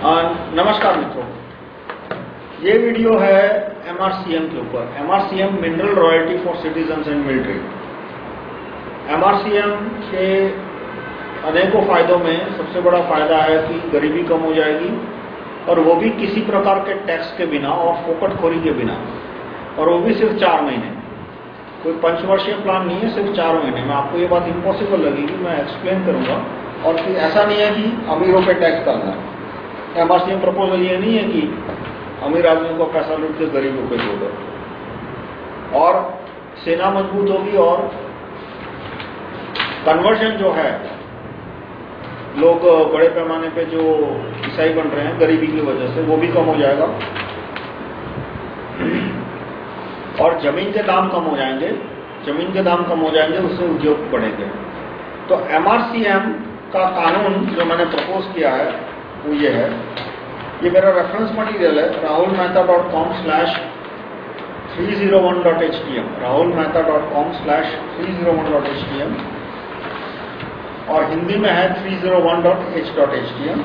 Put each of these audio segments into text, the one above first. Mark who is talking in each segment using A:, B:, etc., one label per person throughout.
A: नमस्कार मित्रों। ये वीडियो है एमआरसीएम के ऊपर। MRCM mineral royalty for citizens and military MRCM के अनेकों फायदों में सबसे बड़ा फ़ायदा है कि गरीबी कम हो जाएगी और वो भी किसी प्रकार के टैक्स के बिना और फोकटखोरी के बिना। और वो भी सिर्फ़ चार महीने। कोई पंचवर्षीय प्लान नहीं है, सिर्फ़ चार महीने। में आपको ये बात इम्पॉसिबल लगेगी, मैं एक्सप्लेन करूँगा। और फिर ऐसा नहीं है कि अमीरों पे टैक्स डालना है। एमआरसीएम प्रपोजल ये नहीं है कि अमीर आदमियों को पैसा लूट के गरीबों पे दो दो। और सेना मज़बूत होगी और कन्वर्जन जो है, लोग बड़े पैमाने पे जो ईसाई बन रहे हैं, गरीबी की वजह से, वो भी कम हो जाएगा। और ज़मीन के दाम कम हो जाएँगे, ज़मीन के दाम कम हो जाएँगे, उससे उद्योग बढ़ेंगे। तो एमआरसीएम का कानून जो मैंने प्रपोज किया है वो ये है। ये मेरा रेफरेंस मटेरियल है Rahul Mehta dot com slash three zero one dot H T M Rahul Mehta dot com slash three zero one dot H T M और हिंदी में है three zero one dot H dot H T M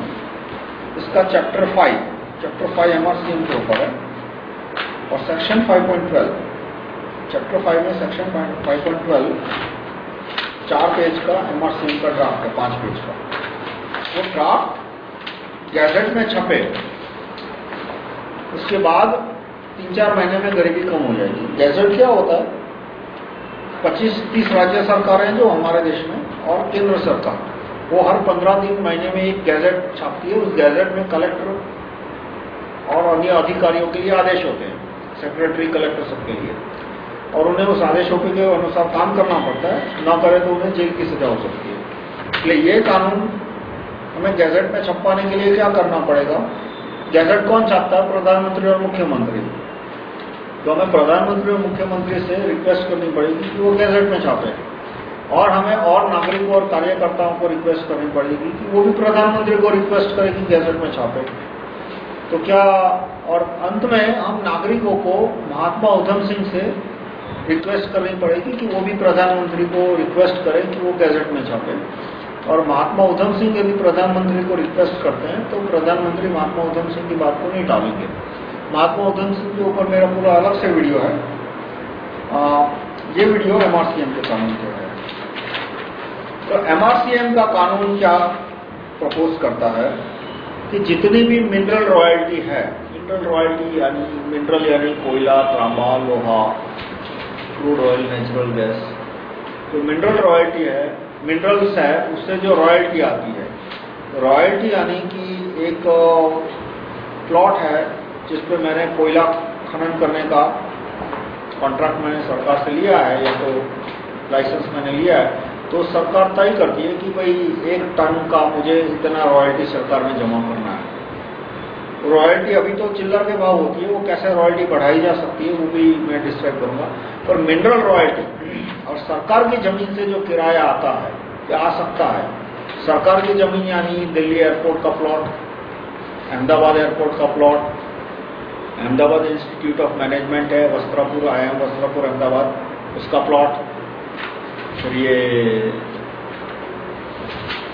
A: इसका chapter five chapter five M R C M के ऊपर है। और section five point twelve chapter five में section five point twelve चार पेज का एम आर सी एम का draft है, पाँच पेज का। वो ड्राफ्ट गैजेट में छपे, उसके बाद तीन चार महीने में गरीबी कम हो जाएगी। गैजेट क्या होता है? पच्चीस, तीस राज्य सरकारें जो हमारे देश में और केंद्र सरकार। वो हर पंद्रह दिन महीने में एक गैजेट छापती है, उस गैजेट में कलेक्टर और अन्य अधिकारियों के लिए आदेश होते हैं। सेक्रेटरी, कलेक्टर सबके लिए। और उन्हें उस आदेशों के अनुसार काम करना पड़ता है। न करे तो उन्हें जेल की सजा हो सकती है। इसलिए ये कानून हमें गैजेट में छपाने के लिए क्या करना पड़ेगा? गैजेट कौन छापता है? प्रधानमंत्री और मुख्यमंत्री। तो हमें प्रधानमंत्री और मुख्यमंत्री से रिक्वेस्ट करनी पड़ेगी कि वो गैजेट में छापे। और हमें और नागरिकों और कार्यकर्ताओं को रिक्वेस्ट करनी पड़ेगी कि वो भी प्रधानमंत्री को रिक्वेस्ट करें कि गैजेट में छापे। तो क्या और अंत में हम नागरिकों को महात्मा उधम सिंह से रिक्वेस्ट करनी पड़ेगी कि वो भी प्रधानमंत्री को रिक्वेस्ट करें कि वो गैजेट में छापे। और महात्मा उधम सिंह यदि प्रधानमंत्री को रिक्वेस्ट करते हैं तो प्रधानमंत्री महात्मा उधम सिंह की बात को नहीं टालेंगे। महात्मा उधम सिंह के ऊपर मेरा पूरा अलग से वीडियो है। आ, ये वीडियो एमआरसीएम के कानून के है। तो एमआरसीएम का कानून क्या प्रपोज करता है कि जितनी भी मिनरल रॉयल्टी है मिनरल रॉयल्टी यानी मिनरल यानी कोयला तांबा लोहा क्रूड ऑयल नेचुरल गैस तो मिनरल रॉयल्टी है मिनरल्स है, उससे जो रॉयल्टी आती है। रॉयल्टी यानी कि एक प्लॉट है, जिस पे मैंने कोयला खनन करने का कॉन्ट्रैक्ट मैंने सरकार से लिया है, या तो लाइसेंस मैंने लिया है तो सरकार तय करती है कि भाई एक टन का मुझे इतना रॉयल्टी सरकार में जमा करना है। रॉयल्टी अभी तो चिल्लर के भाव होती है, वो कैसे रॉयल्टी बढ़ाई जा सकती है, वो भी मैं डिस्क्राइब करूँगा। पर मिनरल रॉयल्टी, और सरकार की ज़मीन से जो किराया आता है, या आ सकता है, सरकार की ज़मीन यानी दिल्ली एयरपोर्ट का प्लॉट, अहमदाबाद एयरपोर्ट का plot, Ahmedabad institute of management है, वस्त्रापुर, आई एम वस्त्रापुर, अहमदाबाद, उसका प्लॉट। फिर ये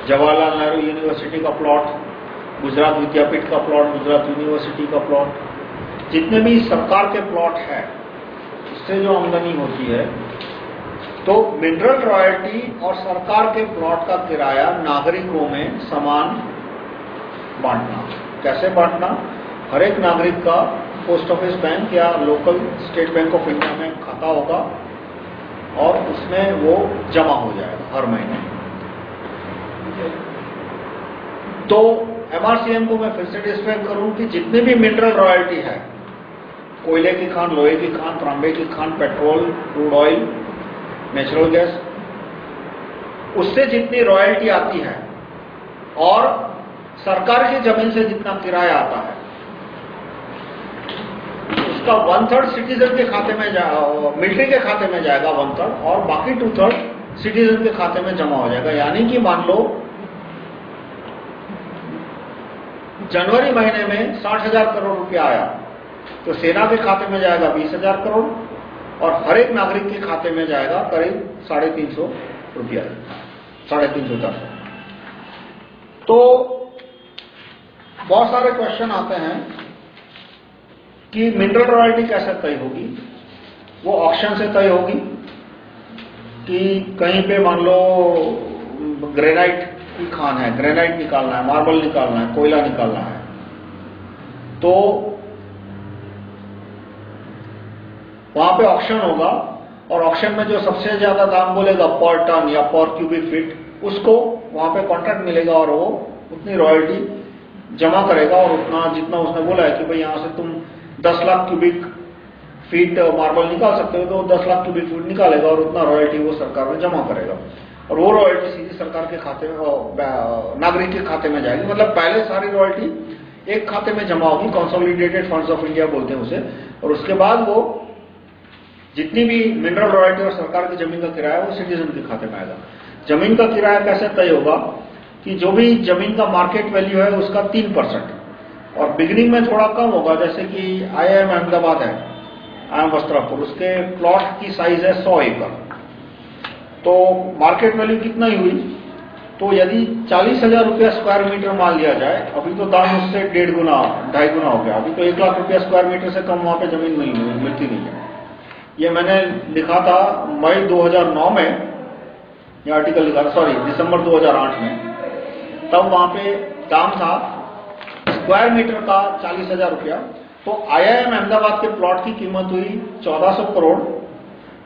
A: जवाहरलाल नेहरू यूनिवर्सिटी का प्लॉट गुजरात विद्यापीठ का प्लॉट, गुजरात यूनिवर्सिटी का प्लॉट, जितने भी सरकार के प्लॉट है उससे जो आमदनी होती है तो मिनरल रॉयल्टी और सरकार के प्लॉट का किराया नागरिकों में समान बांटना। कैसे बांटना? हर एक नागरिक का पोस्ट ऑफ़िस बैंक या local state bank of India में खाता होगा और उसमें वो जमा हो जाएगा हर महीने। तो एमआरसीएम को मैं फिर से डिस्क्राइब करूँ कि जितने भी मिनरल रॉयल्टी है, कोयले की खान, लोहे की खान, तांबे की Khan petrol crude oil natural gas उससे जितनी रॉयल्टी आती है, और सरकार की ज़मीन से जितना किराया आता है, उसका वन थर्ड सिटीजन के खाते में मिलिट्री के खाते में जाएगा वन थर्ड और बाकी टू थर्ड सिटीजन के खाते में जमा हो जाएगा। यानी कि मान लो जनवरी महीने में साठ हज़ार करोड़ रुपया आया। तो सेना के खाते में जाएगा बीस हज़ार करोड़ और हर एक नागरिक के खाते में जाएगा करीब साढ़े तीन सौ रुपया। साढ़े तीन सौ, चार तो बहुत सारे क्वेश्चन आते हैं कि मिनरल रॉयल्टी कैसे तय होगी? वो ऑप्शन से तय होगी कि कहीं पे मान लो ग्रेनाइट की खान है ग्रेनाइट निकालना है मार्बल निकालना है, कोयला निकालना है। तो वहाँ पे ऑप्शन होगा और ऑप्शन में जो सबसे ज़्यादा दाम बोलेगा पर टन या पर क्यूबिक फीट उसको वहाँ पे कॉन्ट्रैक्ट मिलेगा और वो उतनी रॉयल्टी जमा करेगा और उतना जितना उसने बोला है कि भाई यहाँ से तुम 10 लाख क्यूबिक फीट मार्बल निकाल सकते हो तो 10 लाख क्यूबिक फीट निकालेगा और उतना रॉयल्टी वो सरकार में जमा करेगा। और वो रॉयल्टी सीधी सरकार के खाते में नागरिक के खाते में जाएगी। मतलब पहले सारी रॉयल्टी एक खाते में जमा होगी कंसोलिडेटेड फंड्स ऑफ़ इंडिया बोलते हैं उसे। और उसके बाद वो जितनी भी मिनरल रॉयल्टी और सरकार की ज़मीन का किराया वो सिटीजन के खाते में आएगा। ज़मीन का किराया कैसे तय होगा कि जो भी ज़मीन का मार्केट वैल्यू है, उसका तीन परसेंट। और बिगिनिंग में थोड़ा कम होगा, जैसे कि आईआईएम अहमदाबाद है आई एम वस्त्रापुर उसके प्लॉट की साइज़ है सौ एकड़। तो मार्केट वैल्यू कितना ही हुई तो यदि चालीस हज़ार रुपया स्क्वायर मीटर मान लिया जाए अभी तो दाम उससे डेढ़ गुना ढाई गुना हो गया। अभी तो एक लाख रुपया स्क्वायर मीटर से कम वहाँ पे ज़मीन मिल, मिलती नहीं है। ये मैंने लिखा था मई 2009 में ये आर्टिकल लिखा था सॉरी दिसंबर 2008 में। तब वहाँ पे दाम था स्क्वायर मीटर का चालीस हज़ार रुपया। तो आईआईएम अहमदाबाद के प्लॉट की कीमत हुई 1400 करोड़।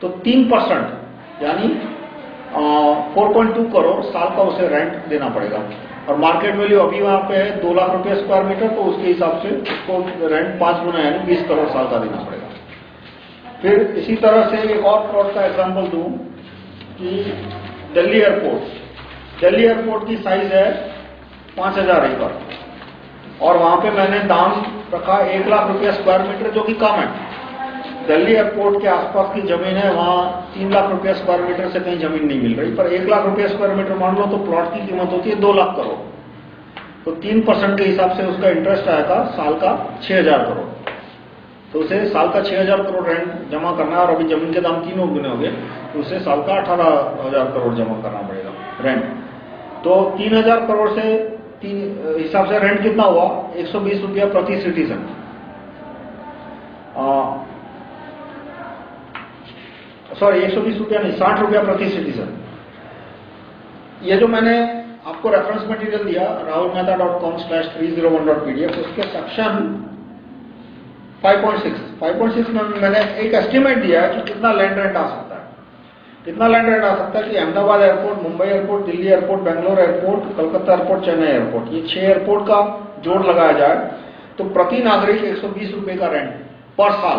A: तो तीन परसेंट यानी 4.2 करोड़ साल का उसे रेंट देना पड़ेगा। और मार्केट वैल्यू अभी वहाँ पे है दो लाख रुपए स्क्वायर मीटर तो उसके हिसाब से उसको रेंट पाँच गुना यानी बीस करोड़ साल का देना पड़ेगा। फिर इसी तरह से एक और प्लॉट का एग्जांपल दूँ कि दिल्ली एयरपोर्ट दिल्ली एयरपोर्ट की साइज़ है पाँच हज़ार एकड़ और वहाँ पे मैंने दाम रखा एक लाख रुपया स्क्वायर मीटर जो कि कम है। दिल्ली एयरपोर्ट के आसपास की ज़मीन है, वहाँ तीन लाख रुपया स्क्वायर मीटर से कहीं ज़मीन नहीं मिल रही। पर एक लाख रुपया स्क्वायर मीटर मान लो तो प्लॉट की कीमत होती है दो लाख करोड़। तो तीन परसेंट के हिसाब से उसका इंटरेस्ट आएगा साल का छह हज़ार करोड़। तो उसे साल का छह हज़ार करोड़ रेंट जमा करना है और अभी ज़मीन के दाम तीनों गुने हो गए तो उसे साल का अठारह हज़ार करोड़ जमा करना पड़ेगा रेंट तो तीन हज़ार करोड़ से हिसाब से रेंट कितना हुआ? एक सौ बीस रुपया प्रति सिटीजन सॉरी, एक सौ बीस रुपया नहीं, साठ रुपया प्रति सिटीजन ये जो मैंने आपको रेफरेंस मटेरियल दिया Rahul Mehta dot com slash three zero one dot PDF उसके सेक्शन 5.6 5.6 में मैंने एक एस्टिमेट दिया है कि कितना लैंड रेंट आ सकता है। कितना लैंड रेंट आ सकता है कि Ahmedabad airport Mumbai airport Delhi airport Bangalore airport Calcutta airport Chennai airport ये छह एयरपोर्ट का जोड़ लगाया जाए तो प्रति नागरिक एक सौ बीस रुपए का रेंट पर साल।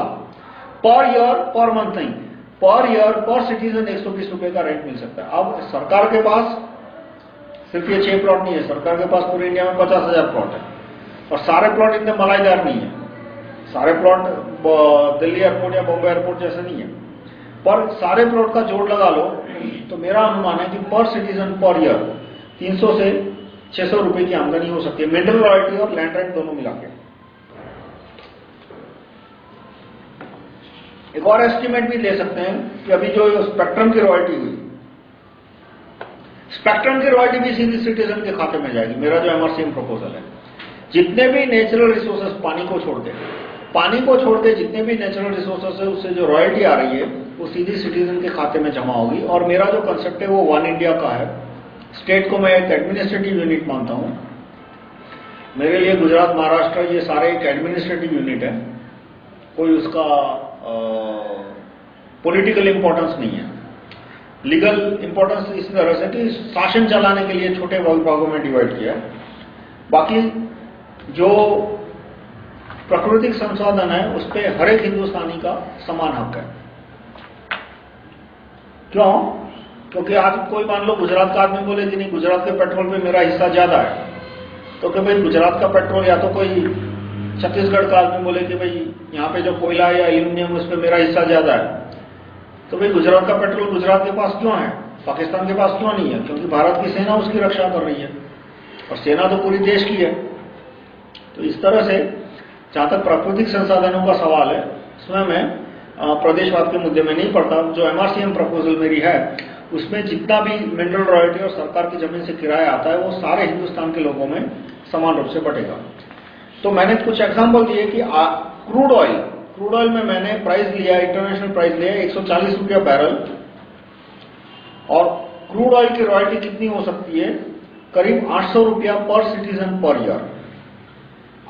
A: पर ईयर पर मंथ नहीं। पर ईयर पर सिटीजन एक सौ रुपए का रेंट मिल सकता है। अब सरकार के पास सिर्फ़ ये छह प्लॉट नहीं है, सरकार के पास पूरे इंडिया में पचास हज़ार प्लॉट है। और सारे प्लॉट इतने मलाईदार नहीं है। सारे प्लॉट दिल्ली एयरपोर्ट या बॉम्बे एयरपोर्ट जैसे नहीं है। पर सारे प्लॉट का जोड़ लगा लो तो मेरा अनुमान है कि पर सिटीजन पर ईयर 300 से 600 रुपए की आमदनी हो सकती है। मिनरल रॉयल्टी और लैंड रेंट दोनों मिला के। एक और एस्टिमेट भी ले सकते हैं कि अभी जो स्पेक्ट्रम की रॉयल्टी हुई स्पेक्ट्रम की रॉयल्टी भी सीधी सिटीजन के खाते में जाएगी। मेरा जो एमआरसीएम प्रपोजल है, जितने भी नेचुरल रिसोर्सेस पानी को छोड़ दें, पानी को छोड़ के जितने भी नेचुरल रिसोर्सेस है, उससे जो रॉयल्टी आ रही है, वो सीधी सिटीजन के खाते में जमा होगी। और मेरा जो कंसेप्ट है, वो वन इंडिया का है। स्टेट को मैं एक एडमिनिस्ट्रेटिव यूनिट मानता हूँ। मेरे लिए गुजरात, महाराष्ट्र, ये सारे एक एडमिनिस्ट्रेटिव यूनिट है। कोई उसका पॉलिटिकल इंपॉर्टेंस नहीं है। लीगल इंपॉर्टेंस इस तरह से कि शासन चलाने के लिए छोटे भागों में डिवाइड किया। बाकी जो प्राकृतिक संसाधन है, उस पर हर एक हिंदुस्तानी का समान हक है। क्यों? क्योंकि आज कोई मान लो गुजरात का आदमी बोले कि नहीं, गुजरात के पेट्रोल में मेरा हिस्सा ज़्यादा है तो कि भाई गुजरात का पेट्रोल या तो कोई छत्तीसगढ़ का आदमी बोले कि भाई, यहाँ पे जो कोयला या एल्यूमिनियम, उस पर मेरा हिस्सा ज़्यादा है। तो भाई, गुजरात का पेट्रोल गुजरात के पास क्यों है? पाकिस्तान के पास क्यों नहीं है? क्योंकि भारत की सेना उसकी रक्षा कर रही है। और सेना तो पूरी देश की है। तो इस तरह से जहाँ तक प्राकृतिक संसाधनों का सवाल है, उसमें मैं प्रदेशवाद के मुद्दे में नहीं पड़ता जो एमआरसीएम प्रपोजल मेरी है, उसमें जितना भी मिनरल रॉयल्टी और सरकार की ज़मीन से किराया आता है, वो सारे हिंदुस्तान के लोगों में समान रूप से बटेगा। तो मैंने कुछ एग्जांपल दिए कि क्रूड ऑयल क्रूड ऑयल में मैंने प्राइस लिया इंटरनेशनल प्राइस लिया 140 रुपया बैरल और क्रूड ऑयल की रॉयल्टी कितनी हो सकती है? करीब 800 रुपया per citizen per year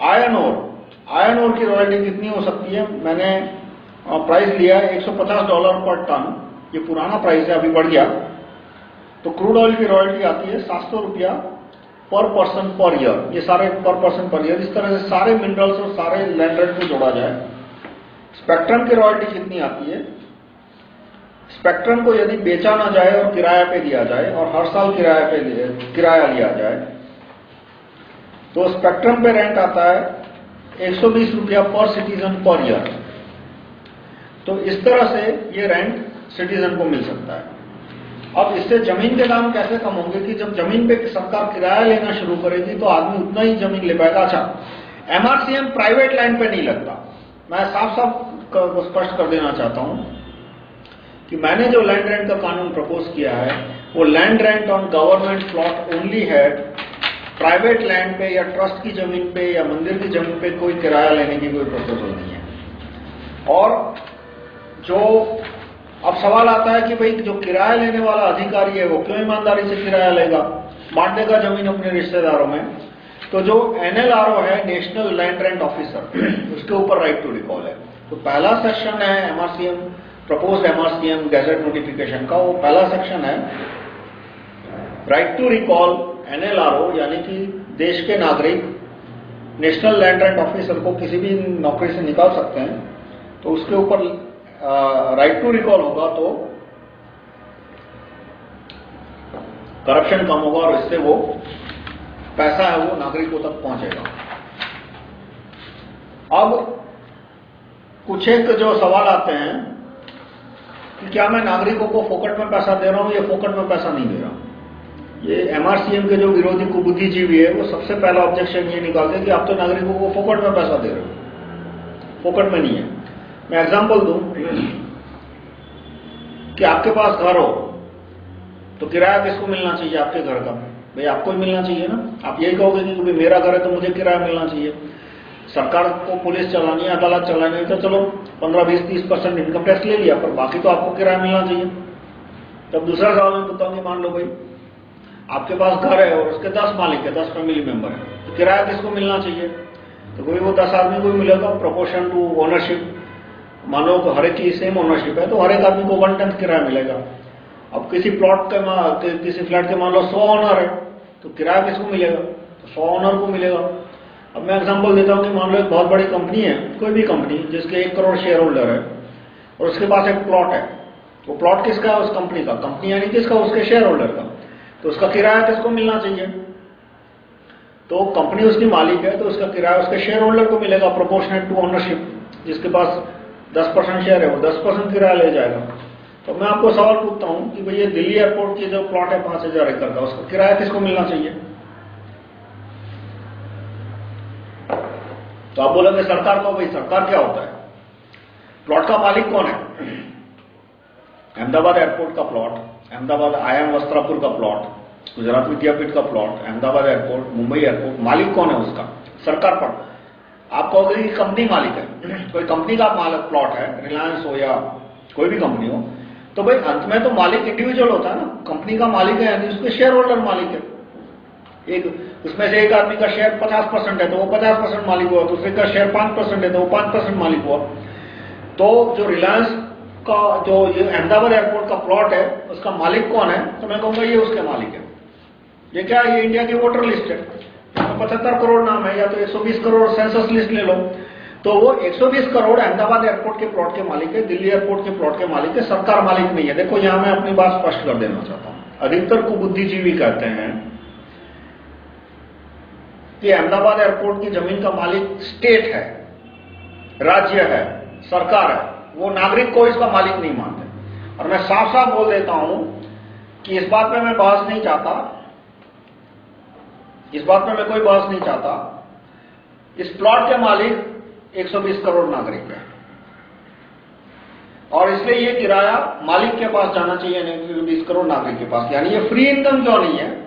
A: iron ore iron ore की रॉयल्टी कितनी हो सकती है? मैंने प्राइस लिया है 150 डॉलर पर टन ये पुराना प्राइस है, अभी बढ़ गया. तो क्रूड ऑयल की रॉयल्टी आती है 700 रुपया पर पर्सन पर ईयर ये सारे पर पर्सन पर ईयर इस तरह से सारे मिनरल्स और सारे लैंड रेट को जोड़ा जाए। स्पेक्ट्रम की रॉयल्टी कितनी आती है? स्पेक्ट्रम को यदि बेचा ना जाए और किराया पे दिया जाए, और हर साल किराया पे किराया लिया जाए तो स्पेक्ट्रम पे रेंट आता है 120 रुपया पर सिटीजन पर ईयर तो इस तरह से ये रेंट सिटीजन को मिल सकता है। अब इससे ज़मीन के दाम कैसे कम होंगे कि जब ज़मीन पे सरकार किराया लेना शुरू करेगी तो आदमी उतना ही ज़मीन ले पाएगा। अच्छा एमआरसीएम प्राइवेट लैंड पे नहीं लगता। मैं साफ़ साफ़ स्पष्ट कर देना चाहता हूँ कि मैंने जो लैंड रेंट का कानून प्रपोज किया है, वो land rent on government plot only है। प्राइवेट लैंड पे या ट्रस्ट की ज़मीन पे या मंदिर की ज़मीन पे कोई किराया लेने की कोई प्रपोजल नहीं है। और जो अब सवाल आता है कि भाई जो किराया लेने वाला अधिकारी है, वो क्यों ईमानदारी से किराया लेगा? बांट देगा ज़मीन अपने रिश्तेदारों में। तो जो एनएलआरओ है, नेशनल लैंड रेंट ऑफिसर, उसके ऊपर राइट टू रिकॉल है। तो पहला सेक्शन है MRCM propose MRCM gazette notification का वो पहला सेक्शन है। राइट टू रिकॉल एनएलआरओ यानी कि देश के नागरिक, नेशनल लैंड रेंट ऑफिसर को किसी भी नौकरी से निकाल सकते हैं। तो उसके ऊपर राइट टू रिकॉल होगा तो करप्शन कम होगा और इससे वो पैसा है वो नागरिकों तक पहुंचेगा। अब कुछ एक जो सवाल आते हैं कि क्या मैं नागरिकों को फोकट में पैसा दे रहा हूँ या फोकट में पैसा नहीं दे रहा हूँ? ये एमआरसीएम के जो विरोधी कुबुद्धिजीवी है, वो सबसे पहला ऑब्जेक्शन ये निकालते हैं कि आप तो नागरिकों को फोकट में पैसा दे रहे हो। फोकट में नहीं है। मैं एग्जांपल दूँ? कि आपके पास घर हो तो किराया किसको मिलना चाहिए आपके घर का? भाई आपको ही मिलना चाहिए ना। आप यही कहोगे कि भाई मेरा घर है तो मुझे किराया मिलना चाहिए। सरकार को पुलिस चलानी है अदालत चलानी है तो चलो 15 20 30 परसेंट इनकम टैक्स ले लिया पर बाकी तो आपको किराया मिलना चाहिए। तब दूसरा सवाल मैं बताऊँगी मान लो भाई आपके पास घर है और उसके 10 मालिक है 10 फैमिली मेंबर है तो किराया किसको मिलना चाहिए? तो कोई वो 10 आदमी को भी मिलेगा प्रोपोर्शन टू ओनरशिप मान लो हर एक की सेम ओनरशिप है तो हर एक आदमी को वन टेंथ किराया मिलेगा। अब किसी प्लॉट के किसी फ्लैट के मान लो सौ ऑनर है तो किराया किसको मिलेगा? तो सौ ऑनर को मिलेगा। अब मैं एग्जांपल देता हूँ कि मान लो एक बहुत बड़ी कंपनी है, कोई भी कंपनी जिसके एक करोड़ शेयर होल्डर है, और उसके पास एक प्लॉट है। वो प्लॉट किसका है? उस कंपनी का। कंपनी यानी किसका? उसके शेयर होल्डर का। तो उसका किराया किसको मिलना चाहिए? तो कंपनी उसकी मालिक है तो उसका किराया उसके शेयर होल्डर को मिलेगा प्रोपोर्शनेट टू ऑनरशिप जिसके पास दस परसेंट शेयर है, वो दस परसेंट किराया ले जाएगा। तो मैं आपको सवाल पूछता हूँ कि भैया दिल्ली एयरपोर्ट की जो प्लॉट है, पाँच हज़ार एकड़ का, उसका किराया किसको मिलना चाहिए? तो आप बोलोगे, सरकार को, भाई सरकार क्या होता है? प्लॉट का मालिक कौन है? अहमदाबाद एयरपोर्ट का प्लॉट अहमदाबाद आईएम वस्त्रापुर का प्लॉट गुजरात विद्यापीठ का plot Ahmedabad airport Mumbai airport मालिक कौन है उसका? सरकार पर। आप कहोगे कंपनी मालिक है। कोई कंपनी का मालिक प्लॉट है रिलायंस हो या कोई भी कंपनी हो तो भाई अंत में तो मालिक इंडिविजुअल होता है ना। कंपनी का मालिक है, यानी उसके शेयर होल्डर मालिक है। एक, उसमें से एक आदमी का शेयर 50 परसेंट है तो वो 50 परसेंट मालिक हुआ, दूसरे का शेयर 5 परसेंट है तो वो 5 परसेंट मालिक हुआ। तो जो रिलायंस का, जो अहमदाबाद एयरपोर्ट का प्लॉट है, उसका मालिक कौन है? तो मैं कहूँगा ये उसके मालिक है। ये क्या ये इंडिया की वोटर लिस्ट है। पचहत्तर करोड़ नाम है, या तो 120 करोड़ सेंसस लिस्ट ले लो। तो वो 120 करोड़ अहमदाबाद एयरपोर्ट के प्लॉट के मालिक है, दिल्ली एयरपोर्ट के प्लॉट के मालिक है, सरकार मालिक नहीं है। देखो, यहाँ मैं अपनी बात स्पष्ट कर देना चाहता हूँ। अधिकतर को बुद्धिजीवी कहते हैं कि अहमदाबाद एयरपोर्ट की ज़मीन का मालिक स्टेट है, राज्य है, सरकार है। वो नागरिक को इसका मालिक नहीं मानते। और मैं साफ़ साफ़ बोल देता हूँ कि इस बात में मैं बहस नहीं चाहता। इस बात में मैं कोई बहस नहीं चाहता। इस प्लॉट के मालिक 120 करोड़ नागरिक हैं। और इसलिए ये किराया मालिक के पास जाना चाहिए नहीं 20 करोड़ नागरिक के पास। यानी ये फ्री इनकम क्यों नहीं है?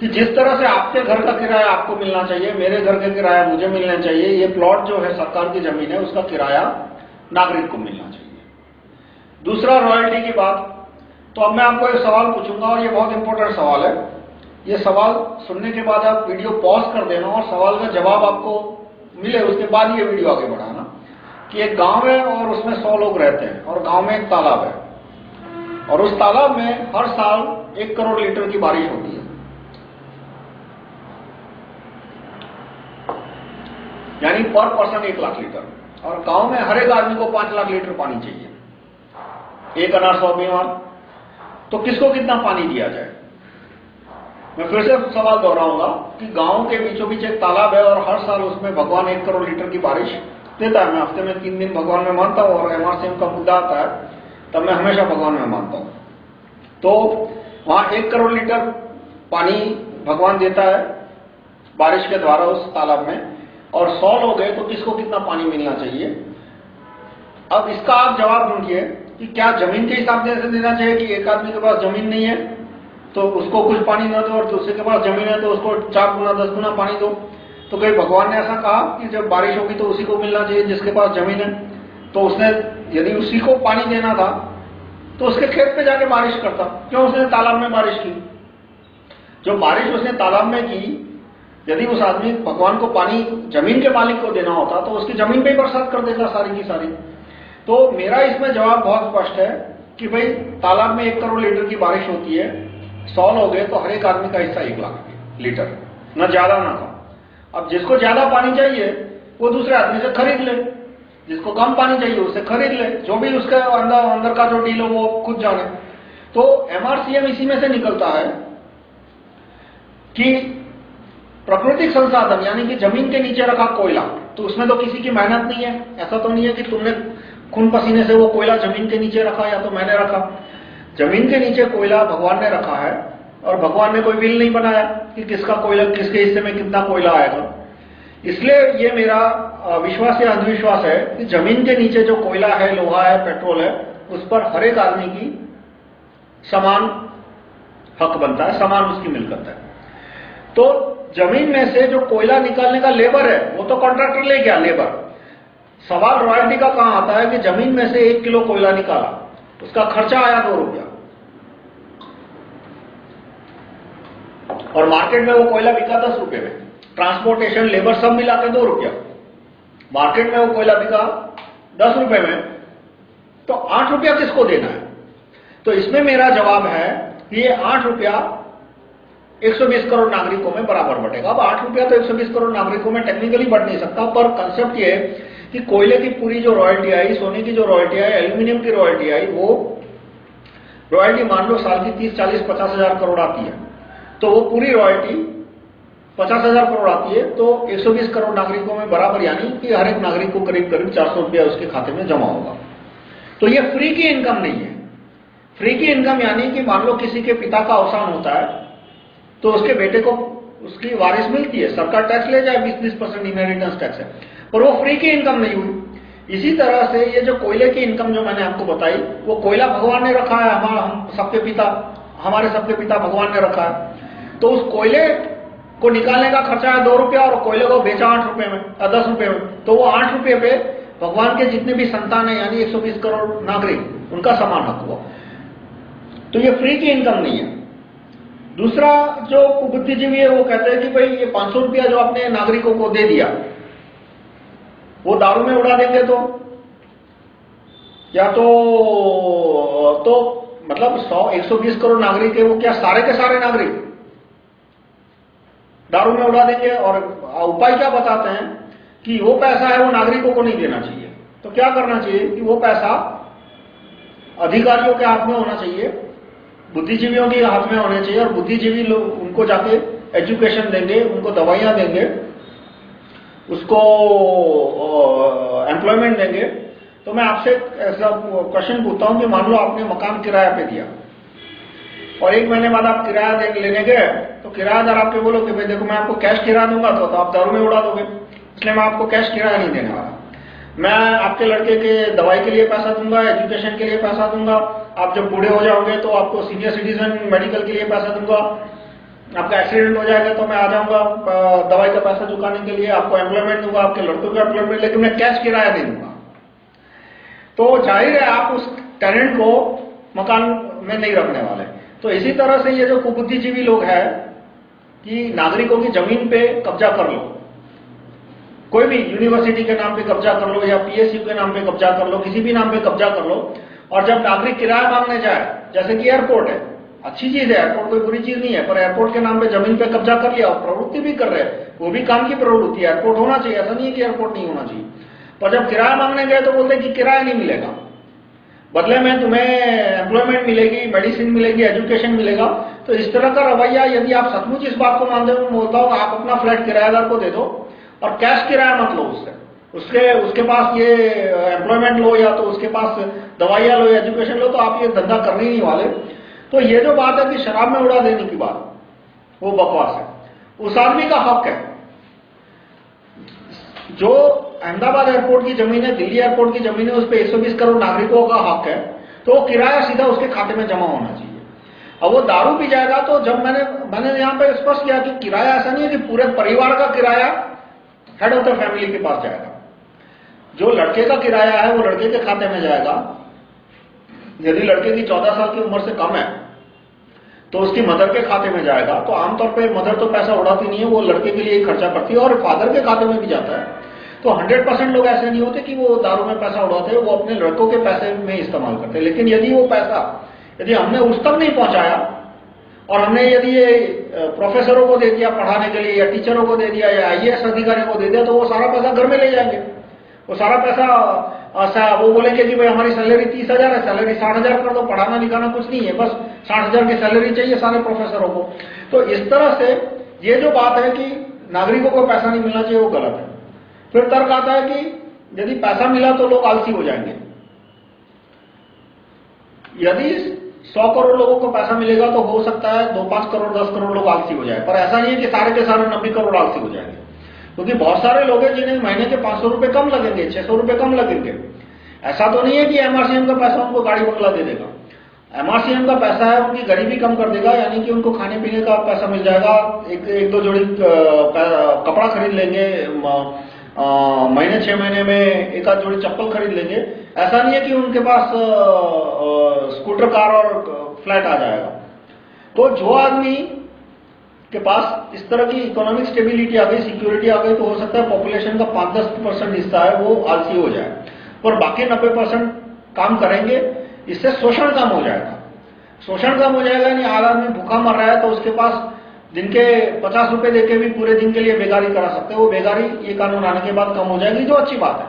A: कि जिस तरह से आपके घर का किराया आपको मिलना चाहिए, मेरे घर का किराया मुझे मिलना चाहिए, ये प्लॉट जो है सरकार की ज़मीन है, उसका किराया नागरिक को मिलना चाहिए। दूसरा रॉयल्टी की बात। तो अब मैं आपको एक सवाल पूछूँगा, और ये बहुत इंपॉर्टेंट सवाल है। ये सवाल सुनने के बाद आप वीडियो पॉज कर देना, और सवाल का जवाब आपको मिले, उसके बाद ये वीडियो आगे बढ़ाना कि एक गाँव है और उसमें सौ लोग रहते हैं और गाँव में एक तालाब है। और उस तालाब में हर साल एक करोड़ लीटर की बारिश होती है। यानी पर पर्सन एक लाख लीटर। और गाँव में हर एक आदमी को पाँच लाख लीटर पानी चाहिए। एक अनार सौ बीमार। तो किसको कितना पानी दिया जाए? मैं फिर से सवाल दोहराऊँगा कि गाँव के बीचों बीच एक तालाब है और हर साल उसमें भगवान एक करोड़ लीटर की बारिश देता है। मैं हफ़्ते में तीन दिन भगवान में मानता हूँ और एमआरसीएम का मुद्दा आता है, तब मैं हमेशा भगवान में मानता हूँ। तो वहाँ एक करोड़ लीटर पानी भगवान देता है बारिश के द्वारा उस तालाब में, और सौ लोग हैं तो किसको कितना पानी मिलना चाहिए? अब इसका आप जवाब ढूंढिए कि क्या ज़मीन के हिसाब से देना चाहिए कि एक आदमी के पास ज़मीन नहीं है? तो उसको कुछ पानी न दो और दूसरे के पास ज़मीन है तो उसको चार गुना, दस गुना पानी दो। तो कहीं भगवान ने ऐसा कहा कि जब बारिश होगी तो उसी को मिलना चाहिए जिसके पास ज़मीन है। तो उसने यदि उसी को पानी देना था तो उसके खेत पे जाके बारिश करता। क्यों उसने तालाब में बारिश की? जो बारिश उसने तालाब में की, यदि उस आदमी भगवान को पानी ज़मीन के मालिक को देना होता तो उसकी ज़मीन पे ही बरसात कर देता सारी की सारी। तो मेरा इसमें जवाब बहुत स्पष्ट है कि भाई, तालाब में एक करोड़ लीटर की बारिश होती है सौ लोग गए तो हर एक आदमी का हिस्सा एक लाख लीटर। न ज़्यादा ना कम। अब जिसको ज़्यादा पानी चाहिए, वो दूसरे आदमी से खरीद ले। जिसको कम पानी चाहिए उससे खरीद ले। जो भी उसके अंदर अंदर का जो डील हो, वो खुद जाने। तो एमआरसीएम इसी में से निकलता है कि प्राकृतिक संसाधन, यानी कि ज़मीन के नीचे रखा कोयला तो उसमें तो किसी की मेहनत नहीं है। ऐसा तो नहीं है कि तुमने खून पसीने से वो कोयला ज़मीन के नीचे रखा या तो मैंने रखा। ज़मीन के नीचे कोयला भगवान ने रखा है और भगवान ने कोई बिल नहीं बनाया कि किसका कोयला, किसके हिस्से में कितना कोयला आएगा इसलिए ये मेरा विश्वास या अंधविश्वास है कि ज़मीन के नीचे जो कोयला है, लोहा है, पेट्रोल है, उस पर हर एक आदमी की समान हक बनता है, समान उसकी मिलकत है। तो ज़मीन में से जो कोयला निकालने का लेबर है, वो तो कॉन्ट्रैक्टर ले गया, लेबर। सवाल रॉयल्टी का कहाँ आता है कि ज़मीन में से एक किलो कोयला निकाला, उसका खर्चा आया दो रुपया। और मार्केट में वो कोयला बिका दस रुपए में। ट्रांसपोर्टेशन लेबर सब मिला के दो रुपया। मार्केट में वो कोयला बिका दस रुपए में। तो आठ रुपया किसको देना है? तो इसमें मेरा जवाब है कि ये आठ रुपया 120 करोड़ नागरिकों में बराबर बटेगा। अब आठ रुपया तो 120 करोड़ नागरिकों में टेक्निकली बढ़ नहीं सकता, पर कंसेप्ट ये कि कोयले की पूरी जो रॉयल्टी आई, सोने की जो रॉयल्टी आई एल्यूमिनियम की रॉयल्टी आई, वो रॉयल्टी मान लो साल की तीस, चालीस, पचास हज़ार करोड़ आती है। तो वो पूरी रॉयल्टी पचास हज़ार करोड़ आती है तो 120 करोड़ नागरिकों में बराबर यानी कि हर एक नागरिक को करीब करीब चार सौ रुपया उसके खाते में जमा होगा। तो ये फ्री की इनकम नहीं है। फ्री की इनकम यानी कि मान लो किसी के पिता का अवसान होता है तो उसके बेटे को उसकी वारिस मिलती है, सरकार टैक्स ले जाए, बीस बीस परसेंट इनहेरिटेंस टैक्स है। और वो फ्री की इनकम नहीं हुई। इसी तरह से ये जो कोयले की इनकम जो मैंने आपको बताई, वो कोयला भगवान ने रखा है, हमारा, हम सबके पिता, हमारे सबके पिता भगवान ने रखा है। तो उस कोयले को निकालने का खर्चा है दो रुपया और कोयले को बेचा आठ रुपए में दस रुपए में। तो वो आठ रुपये पे भगवान के जितने भी संतान है, यानी 120 करोड़ नागरिक, उनका समान हक हुआ। तो ये फ्री की इनकम नहीं है। दूसरा जो बुद्धिजीवी है, वो कहते हैं कि भाई, ये पाँच सौ रुपया जो आपने नागरिकों को दे दिया, वो दारू में उड़ा देंगे तो? या तो तो मतलब 100 120 करोड़ नागरिक है, वो क्या सारे के सारे नागरिक? दारू में उड़ा देंगे और उपाय क्या बताते हैं कि वो पैसा है, वो नागरिकों को नहीं देना चाहिए। तो क्या करना चाहिए कि वो पैसा अधिकारियों के हाथ में होना चाहिए, बुद्धिजीवियों के हाथ में होने चाहिए और बुद्धिजीवी लोग उनको जाके एजुकेशन देंगे, उनको दवाइयाँ देंगे, उसको एम्प्लॉयमेंट देंगे। तो मैं आपसे ऐसा क्वेश्चन पूछता हूँ कि मान लो आपने मकान किराया पे दिया। और एक महीने बाद आप किराया लेने गए तो किरायादार आपके बोलो कि भाई देखो मैं आपको कैश किराया दूँगा तो, तो आप दारू में उड़ा दोगे। इसलिए मैं आपको कैश किराया नहीं देने वाला। मैं आपके लड़के के दवाई के लिए पैसा दूँगा एजुकेशन के लिए पैसा दूँगा। आप जब बूढ़े हो जाओगे तो आपको सीनियर सिटीजन मेडिकल के लिए पैसा दूँगा। आपका एक्सीडेंट हो जाएगा तो मैं आ जाऊँगा दवाई का पैसा चुकाने के लिए आपको एम्प्लॉयमेंट दूँगा आपके लड़कों को एम्प्लॉयमेंट लेकिन मैं कैश किराया नहीं दूँगा। तो ज़ाहिर है आप उस टेनेंट को मकान में नहीं रखने वाले। तो इसी तरह से ये जो कुबुद्धिजीवी लोग हैं कि नागरिकों की ज़मीन पे कब्जा कर लो। कोई भी यूनिवर्सिटी के नाम पे कब्जा कर लो या पीएसयू के नाम पे कब्जा कर लो, किसी भी नाम पे कब्जा कर लो और जब नागरिक किराया मांगने जाए, जैसे कि एयरपोर्ट है, अच्छी चीज़ है एयरपोर्ट कोई बुरी चीज़ नहीं है, पर एयरपोर्ट के नाम पे ज़मीन पे कब्जा कर लिया और प्रवृत्ति भी कर रहे हैं, वो भी काम की प्रवृत्ति है एयरपोर्ट होना चाहिए, ऐसा नहीं है कि एयरपोर्ट नहीं होना चाहिए। पर जब किराया मांगने गए तो बोलते हैं कि किराया नहीं मिलेगा। बदले में तुम्हें एम्प्लॉयमेंट मिलेगी मेडिसिन मिलेगी एजुकेशन मिलेगा। तो इस तरह का रवैया यदि आप सचमुच इस बात को मानते हो बोलता हूँ, आप अपना फ्लैट किराएदार को दे दो और कैश किराया मत लो उससे। उसके उसके पास ये एम्प्लॉयमेंट लो या तो उसके पास दवाइयाँ लो एजुकेशन लो तो आप ये धंधा करने ही नहीं वाले। तो ये जो बात है कि शराब में उड़ा देने की बात, वो बकवास है। उस आदमी का हक है। जो अहमदाबाद एयरपोर्ट की ज़मीन है, दिल्ली एयरपोर्ट की ज़मीन है, उस पर 120 करोड़ नागरिकों का हक है तो वो किराया सीधा उसके खाते में जमा होना चाहिए। अब वो दारू भी जाएगा तो जब मैंने मैंने यहाँ पे स्पष्ट किया कि किराया ऐसा नहीं है कि पूरे परिवार का किराया हेड ऑफ़ द फैमिली के पास जाएगा। जो लड़के का किराया है, वो लड़के के खाते में जाएगा। यदि लड़के की 14 साल की उम्र से कम है तो उसकी मदर के खाते में जाएगा। तो आमतौर पर मदर तो पैसा उड़ाती नहीं है, वो लड़के के लिए खर्चा करती है और फादर के खाते में भी जाता है। तो 100 परसेंट लोग ऐसे नहीं होते कि वो दारू में पैसा उड़ाते हैं, वो अपने लड़कों के पैसे में इस्तेमाल करते हैं। लेकिन यदि वो पैसा, यदि हमने उस तक नहीं पहुँचाया, और हमने यदि ये प्रोफेसरों को दे दिया पढ़ाने के लिए, या टीचरों को दे दिया, या आईएएस अधिकारियों को दे दिया तो वो सारा पैसा घर में ले जाएँगे। वो सारा पैसा वो बोलेंगे कि भाई हमारी सैलरी तीस हज़ार है सैलरी साठ हज़ार कर दो, पढ़ाना लिखाना कुछ नहीं है, बस साठ हज़ार की सैलरी चाहिए सारे प्रोफेसरों को। तो इस तरह से ये जो बात है कि नागरिकों को पैसा नहीं मिलना चाहिए, वो गलत है। फिर तर्क आता है कि यदि पैसा मिला तो लोग आलसी हो जाएँगे। यदि सौ करोड़ लोगों को पैसा मिलेगा तो हो सकता है दो पाँच करोड़, दस करोड़ लोग आलसी हो जाए, पर ऐसा नहीं है कि सारे के सारे नब्बे करोड़ आलसी हो जाएँगे। क्योंकि बहुत सारे लोग हैं जिन्हें महीने के पाँच सौ रुपए कम लगेंगे, छह सौ रुपए कम लगेंगे। ऐसा तो नहीं है कि एमआरसीएम का पैसा उनको गाड़ी बंगला दे देगा। एमआरसीएम का पैसा है, उनकी गरीबी कम कर देगा, यानी कि उनको खाने पीने का पैसा मिल जाएगा, एक एक दो जोड़ी कपड़ा खरीद लेंगे महीने छह महीने में एक आध जोड़ी चप्पल खरीद लेंगे। ऐसा नहीं है कि उनके पास आ, आ, स्कूटर कार और फ्लैट आ जाएगा। तो जो आदमी के पास इस तरह की इकोनॉमिक स्टेबिलिटी आ गई सिक्योरिटी आ गई तो हो सकता है पॉपुलेशन का पाँच दस परसेंट हिस्सा है वो आलसी हो जाए। और बाकी नब्बे परसेंट काम करेंगे इससे शोषण कम हो जाएगा। शोषण कम हो जाएगा यानी आदमी भूखा मर रहा है तो उसके पास दिन के पचास रुपए देके भी पूरे दिन के लिए बेगारी करा सकते हैं, वो बेगारी ये कानून आने के बाद कम हो जाएगी, जो अच्छी बात है।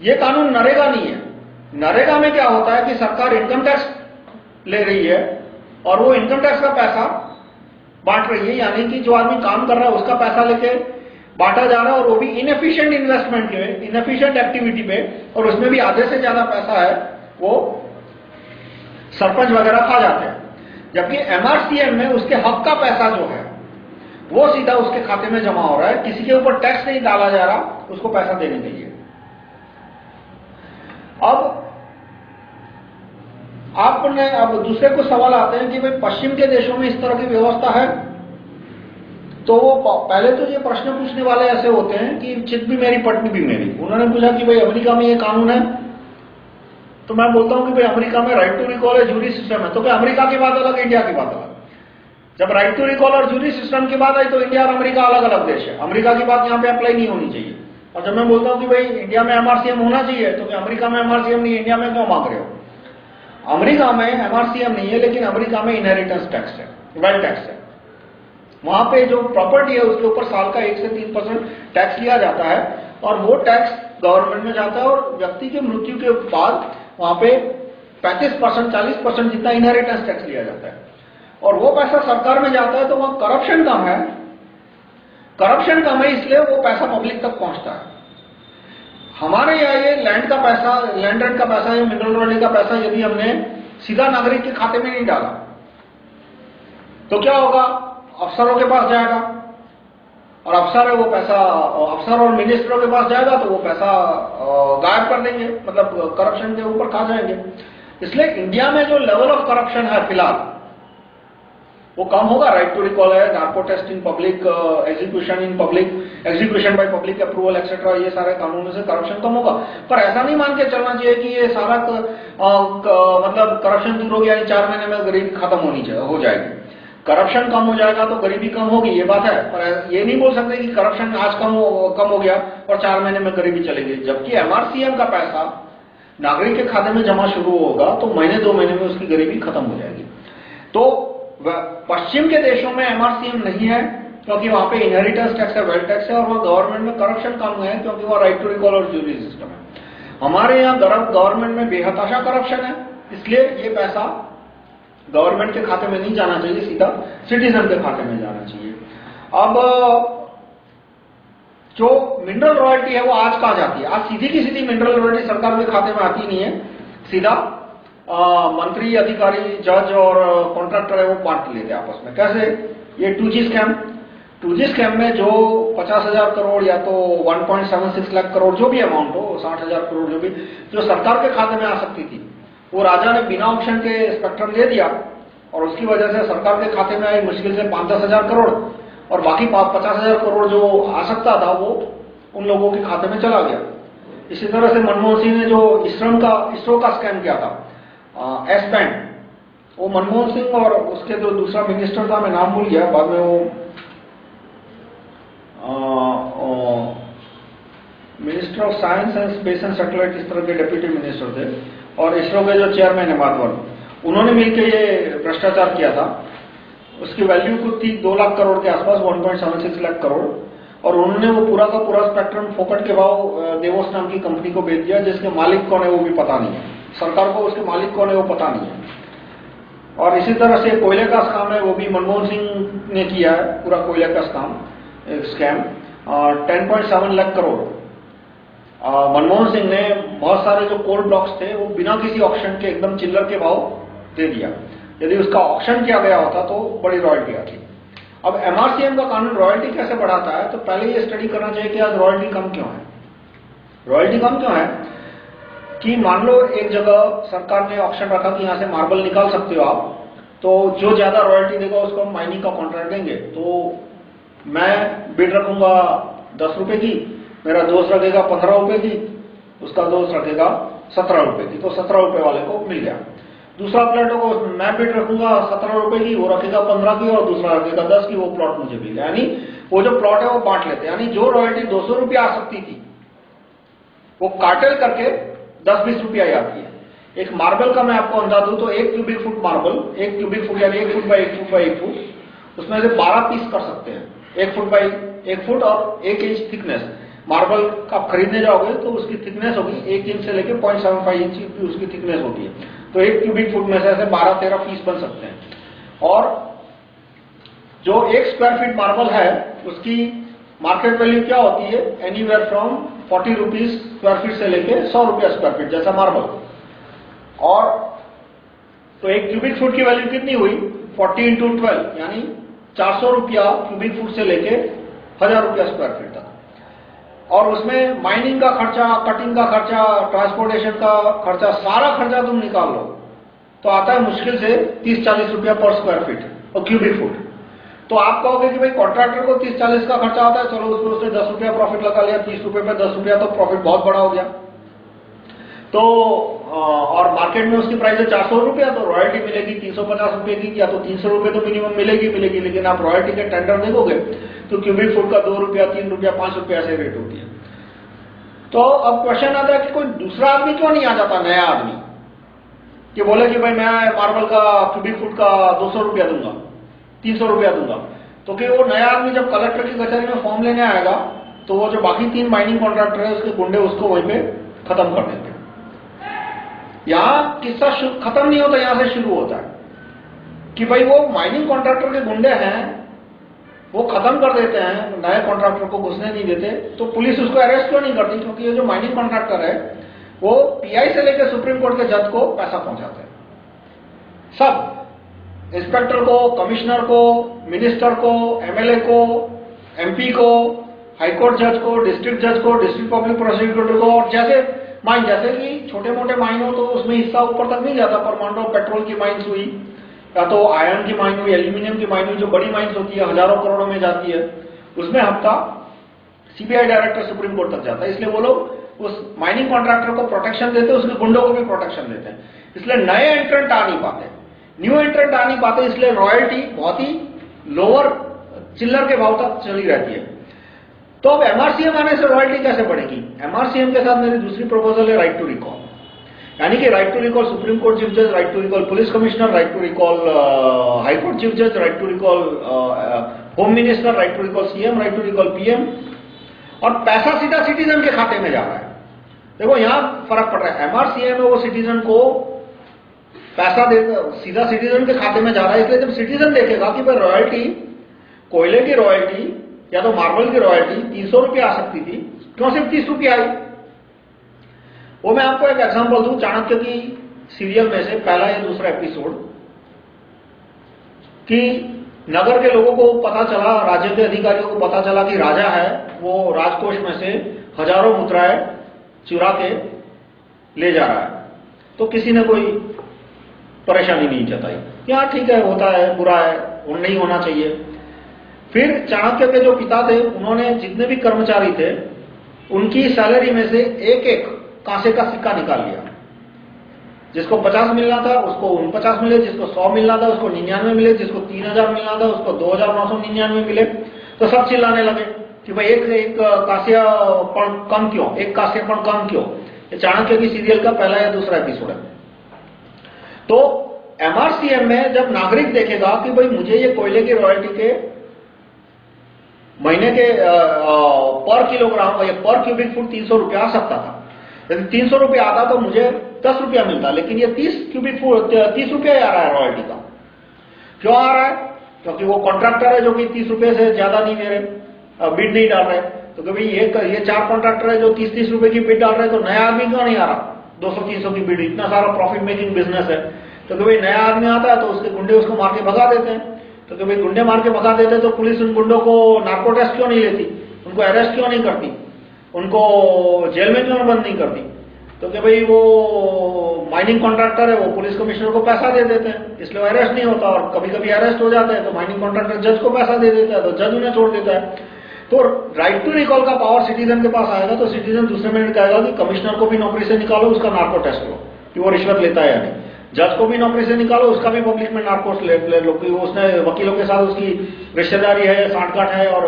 A: ये कानून नरेगा नहीं है। नरेगा में क्या होता है कि सरकार इनकम टैक्स ले रही है और वो इनकम टैक्स का पैसा बांट रही है, यानी कि जो आदमी काम कर रहा है उसका पैसा लेके बांटा जा रहा है और वो भी इनएफिशिएंट इन्वेस्टमेंट पे इनएफिशिएंट एक्टिविटी पे, और उसमें भी आधे से ज़्यादा पैसा है, वो सरपंच वगैरह खा जाते हैं। जबकि एमआरसीएम में उसके हक का पैसा जो है, वो सीधा उसके खाते में जमा हो रहा है, किसी के ऊपर टैक्स नहीं डाला जा रहा, उसको पैसा देने के लिए। अब आपने, अब दूसरे को सवाल आते हैं कि भाई पश्चिम के देशों में इस तरह की व्यवस्था है? तो वो पहले तो ये प्रश्न पूछने वाले ऐसे होते हैं कि चित भी मेरी पटनी भी मेरी। उन्होंने पूछा कि भाई अमेरिका में ये कानून है? तो मैं बोलता हूँ कि भाई अमेरिका में राइट टू रिकॉल है जूरी सिस्टम है। तो क्या अमेरिका की बात अलग इंडिया की बात अलग। जब राइट टू रिकॉल और जूरी सिस्टम की बात आई तो इंडिया और अमेरिका अलग अलग देश है। अमेरिका की बात यहाँ पे अप्लाई नहीं होनी चाहिए। और जब मैं बोलता हूँ कि भाई इंडिया में एमआरसीएम होना चाहिए तो क्या अमेरिका में एमआरसीएम नहीं इंडिया में क्यों मांग रहे हो? अमेरिका में एमआरसीएम नहीं है, लेकिन अमेरिका में इनहेरिटेंस टैक्स है वेल्थ टैक्स है। वहाँ पे जो प्रॉपर्टी है, उसके ऊपर साल का एक से तीन परसेंट टैक्स लिया जाता है, और वो टैक्स गवर्नमेंट में जाता है, और व्यक्ति के मृत्यु के बाद वहाँ पे 35 परसेंट, चालीस परसेंट जितना इनहेरिटेंस टैक्स लिया जाता है। और वो पैसा सरकार में जाता है तो वहाँ करप्शन कम है। करप्शन कम है इसलिए वो पैसा पब्लिक तक पहुँचता है। हमारे यहाँ ये लैंड का पैसा लैंड रेंट का पैसा, या मिनरल वाले का पैसा यदि हमने सीधा नागरिक के खाते में नहीं डाला। तो क्या होगा? अफसरों के पास जाएगा। और अफसर है वो पैसा अफसर और मिनिस्टरों के पास जाएगा तो वो पैसा गायब कर देंगे मतलब करप्शन के ऊपर खा जाएँगे। इसलिए इंडिया में जो लेवल ऑफ़ करप्शन है फ़िलहाल, वो कम होगा। राइट टू रिकॉल है narco test in public execution in public execution by public approval etcetera ये सारे कानूनों से करप्शन कम होगा। पर ऐसा नहीं मान के चलना चाहिए कि ये सारा मतलब करप्शन दूर हो गया चार महीने में गरीबी खत्म होनी चाहिए हो जाएगी। करप्शन कम हो जाएगा तो गरीबी कम होगी, ये बात है। पर ये नहीं बोल सकते कि करप्शन आज कम हो कम हो गया और चार महीने में गरीबी चलेगी। जबकि एमआरसीएम का पैसा नागरिक के खाते में जमा शुरू होगा तो महीने, दो महीने में उसकी गरीबी खत्म हो जाएगी। तो पश्चिम के देशों में एमआरसीएम नहीं है, क्योंकि वहाँ पे इनहेरिटेंस टैक्स है वेल्थ टैक्स है और वहाँ गवर्नमेंट में करप्शन कम है, क्योंकि वहाँ राइट टू रिकॉल और ज्यूरी सिस्टम है। हमारे यहाँ गवर्नमेंट में बेहताशा करप्शन है, इसलिए ये पैसा गवर्नमेंट के खाते में नहीं जाना चाहिए सीधा सिटीजन के खाते में जाना चाहिए। अब जो मिनरल रॉयल्टी है वो आज कहा जाती है? आज सीधी की सीधी मिनरल रॉयल्टी सरकार के खाते में आती नहीं है। सीधा आ, मंत्री अधिकारी जज और कॉन्ट्रैक्टर है वो बांट लेते हैं आपस में। कैसे? ये two G scam two G scam में जो पचास हज़ार करोड़ या तो 1.76 लाख करोड़ जो भी अमाउंट हो साठ हज़ार करोड़ जो भी जो सरकार के खाते में आ सकती थी वो राजा ने बिना ऑप्शन के स्पेक्ट्रम दे दिया और उसकी वजह से सरकार के खाते में आई मुश्किल से पाँच दस हज़ार करोड़ और बाकी पचास हज़ार करोड़ जो आ सकता था वो उन लोगों के खाते में चला गया। इसी तरह से मनमोहन सिंह ने जो इसरो का इसरो का स्कैम किया था एस बैंड वो मनमोहन सिंह और उसके जो दूसरा मिनिस्टर था, मैं नाम भूल गया, बाद में वो minister of science and space and satellite इस तरह के डेप्यूटी मिनिस्टर थे। और इसरो के जो चेयरमैन है माधवन, उन्होंने मिलकर ये भ्रष्टाचार किया था। उसकी वैल्यू कुछ थी दो लाख करोड़ के आसपास 1.76 लाख करोड़। और उन्होंने वो पूरा का पूरा स्पेक्ट्रम फोकट के भाव देवोस नाम की कंपनी को बेच दिया, जिसके मालिक कौन है वो भी पता नहीं है। सरकार को उसके मालिक कौन है वो पता नहीं है। और इसी तरह से कोयले का स्काम है, वो भी मनमोहन सिंह ने किया है, पूरा कोयले का scam scam point seven lakh crore. Manmohan Singh ने बहुत सारे जो कोल ब्लॉक्स थे, वो बिना किसी ऑप्शन के, एकदम चिल्लर के भाव दे दिया। यदि उसका ऑप्शन किया गया होता तो बड़ी रॉयल्टी आती। अब एमआरसीएम का कानून रॉयल्टी कैसे बढ़ाता है तो पहले ये स्टडी करना चाहिए कि आज रॉयल्टी कम क्यों है। रॉयल्टी कम क्यों है? कि मान लो एक जगह सरकार ने ऑप्शन रखा कि यहाँ से मार्बल निकाल सकते हो आप तो जो ज़्यादा रॉयल्टी देगा, उसको हम माइनिंग का कॉन्ट्रैक्ट देंगे। तो मैं बिड रखूँगा दस रुपए की मेरा दोस्त रखेगा पंद्रह रुपए की, उसका दोस्त रखेगा सत्रह रुपए की तो सत्रह रुपए वाले को मिल गया। दूसरा प्लॉट को मैं बिड रखूँगा सत्रह रुपए की, वो रखेगा पंद्रह की और दूसरा रखेगा दस की, वो प्लॉट मुझे मिल गया। यानी वो जो प्लॉट है वो बांट लेते हैं। यानी जो रॉयल्टी दो सौ रुपया आ सकती थी, वो कार्टेल करके दस बीस रुपया ही आती है। एक मार्बल का मैं आपको अंदाज दूँ तो एक क्यूबिक फुट मार्बल एक क्यूबिक फुट यानी एक फुट बाई एक फुट बाई एक फुट उसमें से बारह पीस कर सकते हैं। एक फुट बाई एक फुट और एक इंच थिकनेस मार्बल आप खरीदने जाओगे तो उसकी थिकनेस होगी। एक इंच से लेकर पॉइंट सेवन फाइव इंच की उसकी थिकनेस होती है तो एक क्यूबिक फुट में से ऐसे बारह, तेरह पीस बन सकते हैं। और जो एक स्क्वायर फीट मार्बल है, उसकी मार्केट वैल्यू क्या होती है? Anywhere from forty rupees square feet से लेके सौ रुपया स्क्वायर फीट जैसा मार्बल और तो एक क्यूबिक फुट की वैल्यू कितनी हुई? फोर्टी इंटू ट्वेल्व यानी चार सौ रुपया क्यूबिक फुट से लेके हज़ार रुपया स्क्वायर फीट तक। और उसमें माइनिंग का खर्चा कटिंग का खर्चा ट्रांसपोर्टेशन का खर्चा, सारा खर्चा तुम निकाल लो। तो आता है मुश्किल से तीस चालीस रुपया पर स्क्वायर फीट और क्यूबिक फुट तो आप कहोगे कि भाई कॉन्ट्रैक्टर को तीस चालीस का खर्चा आता है, चलो उसमें उसने दस रुपया प्रॉफिट लगा लिया, तीस रुपए पे दस रुपया तो प्रॉफिट बहुत बड़ा हो गया। तो और मार्केट में उसकी प्राइस है चार सौ रुपया तो रॉयल्टी मिलेगी तीन सौ पचास रुपए की, या तो तीन सौ रुपए तो मिनिमम मिलेगी मिलेगी, लेकिन आप रॉयल्टी के टेंडर देखोगे तो क्यूबिक फुट का दो रुपया, तीन रुपया, पाँच रुपया से रेट होती है। तो अब क्वेश्चन आता है कि कोई दूसरा आदमी क्यों नहीं आ जाता, नया आदमी? कि बोले कि भाई मैं मार्बल का क्यूबिक फुट का दो सौ रुपया दूँगा, तीन सौ रुपया दूँगा। तो कि वो नया आदमी जब कलेक्टर की कचहरी में फॉर्म लेने आएगा तो वो जो बाकी तीन माइनिंग कॉन्ट्रैक्टर है, उसके गुंडे उसको वहीं पे खत्म कर देते यहाँ किस्सा खत्म नहीं होता, यहाँ से शुरू होता है। कि भाई वो माइनिंग कॉन्ट्रैक्टर के गुंडे हैं वो खत्म कर देते हैं, नए कॉन्ट्रैक्टर को घुसने नहीं देते तो पुलिस उसको अरेस्ट क्यों नहीं करती? क्योंकि ये जो माइनिंग कॉन्ट्रैक्टर है, वो पीआई से लेकर सुप्रीम कोर्ट के जज को पैसा पहुंचाते हैं। सब इंस्पेक्टर को कमिश्नर को मिनिस्टर को एमएलए को एमपी को हाईकोर्ट जज को डिस्ट्रिक्ट जज को डिस्ट्रिक्ट पब्लिक प्रोसिक्यूटर को, और जैसे माइन जैसे कि छोटे मोटे माइन हो तो उसमें हिस्सा ऊपर तक नहीं जाता, पर मान लो पेट्रोल की माइन्स हुई। या तो आयरन की माइन हुई एल्यूमिनियम की माइन हुई जो बड़ी माइन्स होती है, हज़ारों करोड़ों में जाती है, उसमें हफ़्ता सीबीआई डायरेक्टर सुप्रीम कोर्ट तक जाता है। इसलिए वो लोग उस माइनिंग कॉन्ट्रैक्टर को प्रोटेक्शन देते हैं, उसके गुंडों को भी प्रोटेक्शन देते हैं। इसलिए नए एंट्रेंट आ नहीं पाते। न्यू एंट्रेंट आ नहीं पाते, इसलिए रॉयल्टी बहुत ही लोअर चिल्लर के भाव तक चली रहती है। तो अब एमआरसीएम आने से रॉयल्टी कैसे बढ़ेगी? एमआरसीएम के साथ मेरी दूसरी प्रपोजल है राइट टू रिकॉल यानी कि right to recall supreme court chief जज right to recall police commissioner right to recall high court chief जज right to recall home minister right to recall CM right to recall PM और पैसा सीधा citizen के खाते में जा रहा है। देखो, यहाँ फ़र्क पड़ रहा है। एमआरसीएम में वो सिटीजन को पैसा दे, सीधा सिटीजन के खाते में जा रहा है, इसलिए जब सिटीजन देखेगा कि भाई रॉयल्टी कोयले की रॉयल्टी या तो मार्बल की रॉयल्टी तीन सौ रुपये आ सकती थी, क्यों सिर्फ़ तीस रुपये आई? वो मैं आपको एक एग्जांपल दूँ, चाणक्य की सीरियल में से पहला या दूसरा एपिसोड कि नगर के लोगों को पता चला, राज्य के अधिकारियों को पता चला कि राजा है, वो राजकोष में से हज़ारों मुद्राएँ चुरा के ले जा रहा है। तो किसी ने कोई परेशानी नहीं जताई। यहाँ ठीक है, होता है, बुरा है नहीं होना चाहिए। फिर चाणक्य के जो पिता थे, उन्होंने जितने भी कर्मचारी थे, उनकी सैलरी में से एक एक कांसे का सिक्का निकाल लिया। जिसको 50 मिलना था उसको उनपचास मिले। जिसको 100 मिलना था उसको निन्यानवे मिले। जिसको 3000 मिलना था उसको दो हज़ार नौ सौ निन्यानवे मिले। तो सब चिल्लाने लगे कि भाई एक एक कांस्यपण कम क्यों? एक कांस्यपण कम क्यों? ये चाणक्य की सीरियल का पहला या दूसरा एपिसोड है। तो एमआरसीएम में जब नागरिक देखेगा कि भाई मुझे ये कोयले की रॉयल्टी के महीने के आ, आ, पर किलोग्राम या पर क्यूबिक फुट तीन सौ रुपया आ सकता था। यदि तीन सौ रुपया आता तो मुझे दस रुपया मिलता, लेकिन ये तीस क्यूबिक तीस रुपया आ रहा है रॉयल्टी का। क्यों आ रहा है? क्योंकि वो कॉन्ट्रैक्टर है जो कि तीस रुपये से ज़्यादा नहीं दे रहे बिड नहीं डाल रहे। तो कभी ये ये चार कॉन्ट्रैक्टर है जो तीस तीस रुपए की बिड डाल रहे तो नया आदमी क्यों नहीं आ रहा? दो सौ, तीन सौ की बिड इतना सारा प्रॉफिट मेकिंग बिज़नेस है। तो कभी नया आदमी आता है तो उसके गुंडे उसको मार के भगा देते हैं। तो कभी गुंडे मार के भगा देते तो पुलिस उन गुंडों को नार्को टेस्ट क्यों नहीं लेती? उनको अरेस्ट क्यों नहीं करती? उनको जेल में क्यों बंद नहीं करती तो कि भाई वो माइनिंग कॉन्ट्रैक्टर है वो पुलिस कमिश्नर को पैसा दे देते हैं। इसलिए अरेस्ट नहीं होता और कभी कभी अरेस्ट हो जाते हैं तो माइनिंग कॉन्ट्रैक्टर जज को पैसा दे देता है तो जज उन्हें छोड़ देता है। तो राइट टू रिकॉल का पावर सिटीजन के पास आएगा तो सिटीजन दूसरे मिनट कहेगा कि कमिश्नर को भी नौकरी से निकालो उसका नार्को टेस्ट लो कि वो रिश्वत लेता है या नहीं। जज को भी नौकरी से निकालो उसका भी पब्लिक में नार्कोस ले, ले लो कि उसने वकीलों के साथ उसकी रिश्तेदारी है साठगांठ है और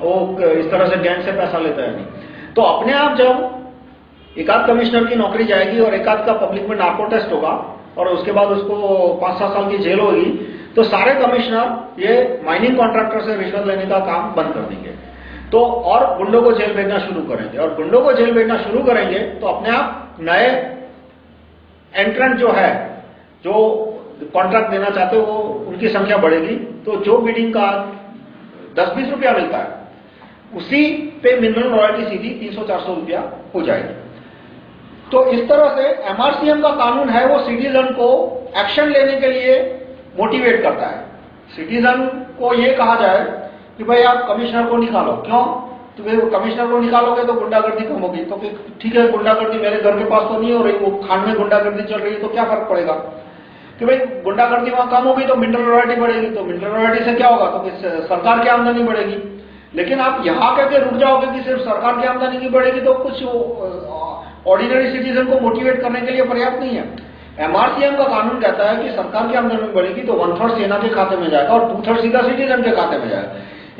A: वो इस तरह से गैंग से पैसा लेता है नहीं। तो अपने आप जब एकाध कमिश्नर की नौकरी जाएगी और एकाध का पब्लिक में नार्को टेस्ट होगा और उसके बाद उसको पाँच सात साल की जेल होगी तो सारे कमिश्नर ये माइनिंग कॉन्ट्रैक्टर से रिश्वत लेने का काम बंद कर देंगे। तो और गुंडों को जेल भेजना शुरू करेंगे। और गुंडों को जेल भेजना शुरू करेंगे तो अपने आप नए एंट्रेंट जो है, जो कॉन्ट्रैक्ट देना चाहते हो वो उनकी संख्या बढ़ेगी। तो जो बिडिंग का दस बीस रुपया मिलता है, उसी पे मिनरल रॉयल्टी सीधी तीन सौ चार सौ रुपया हो जाएगी। तो इस तरह से एमआरसीएम का कानून है, वो सिटीजन को एक्शन लेने के लिए मोटिवेट करता है। सिटीजन को ये कहा जाए कि भाई आप कमिश्नर को निकालो। क्यों? तो भाई कमिश्नर को निकालोगे तो गुंडागर्दी कम होगी। तो फिर ठीक है, गुंडागर्दी मेरे घर के पास तो नहीं हो रही, वो खान में गुंडागर्दी चल रही है तो क्या फ़र्क पड़ेगा? कि भाई गुंडागर्दी वहाँ कम होगी तो मिनरल रॉयल्टी बढ़ेगी। तो मिनरल रॉयल्टी से क्या होगा? तो सरकार की आमदनी बढ़ेगी। लेकिन आप यहाँ करके रुक जाओगे कि सिर्फ़ सरकार की आमदनी की बढ़ेगी तो कुछ ऑर्डिनरी सिटीजन को मोटिवेट करने के लिए पर्याप्त नहीं है। एमआरसीएम का कानून कहता है कि सरकार की आमदनी बढ़ेगी तो वन थर्ड सेना के खाते में जाएगा और टू थर्ड सीधा सिटीजन के खाते में जाएगा।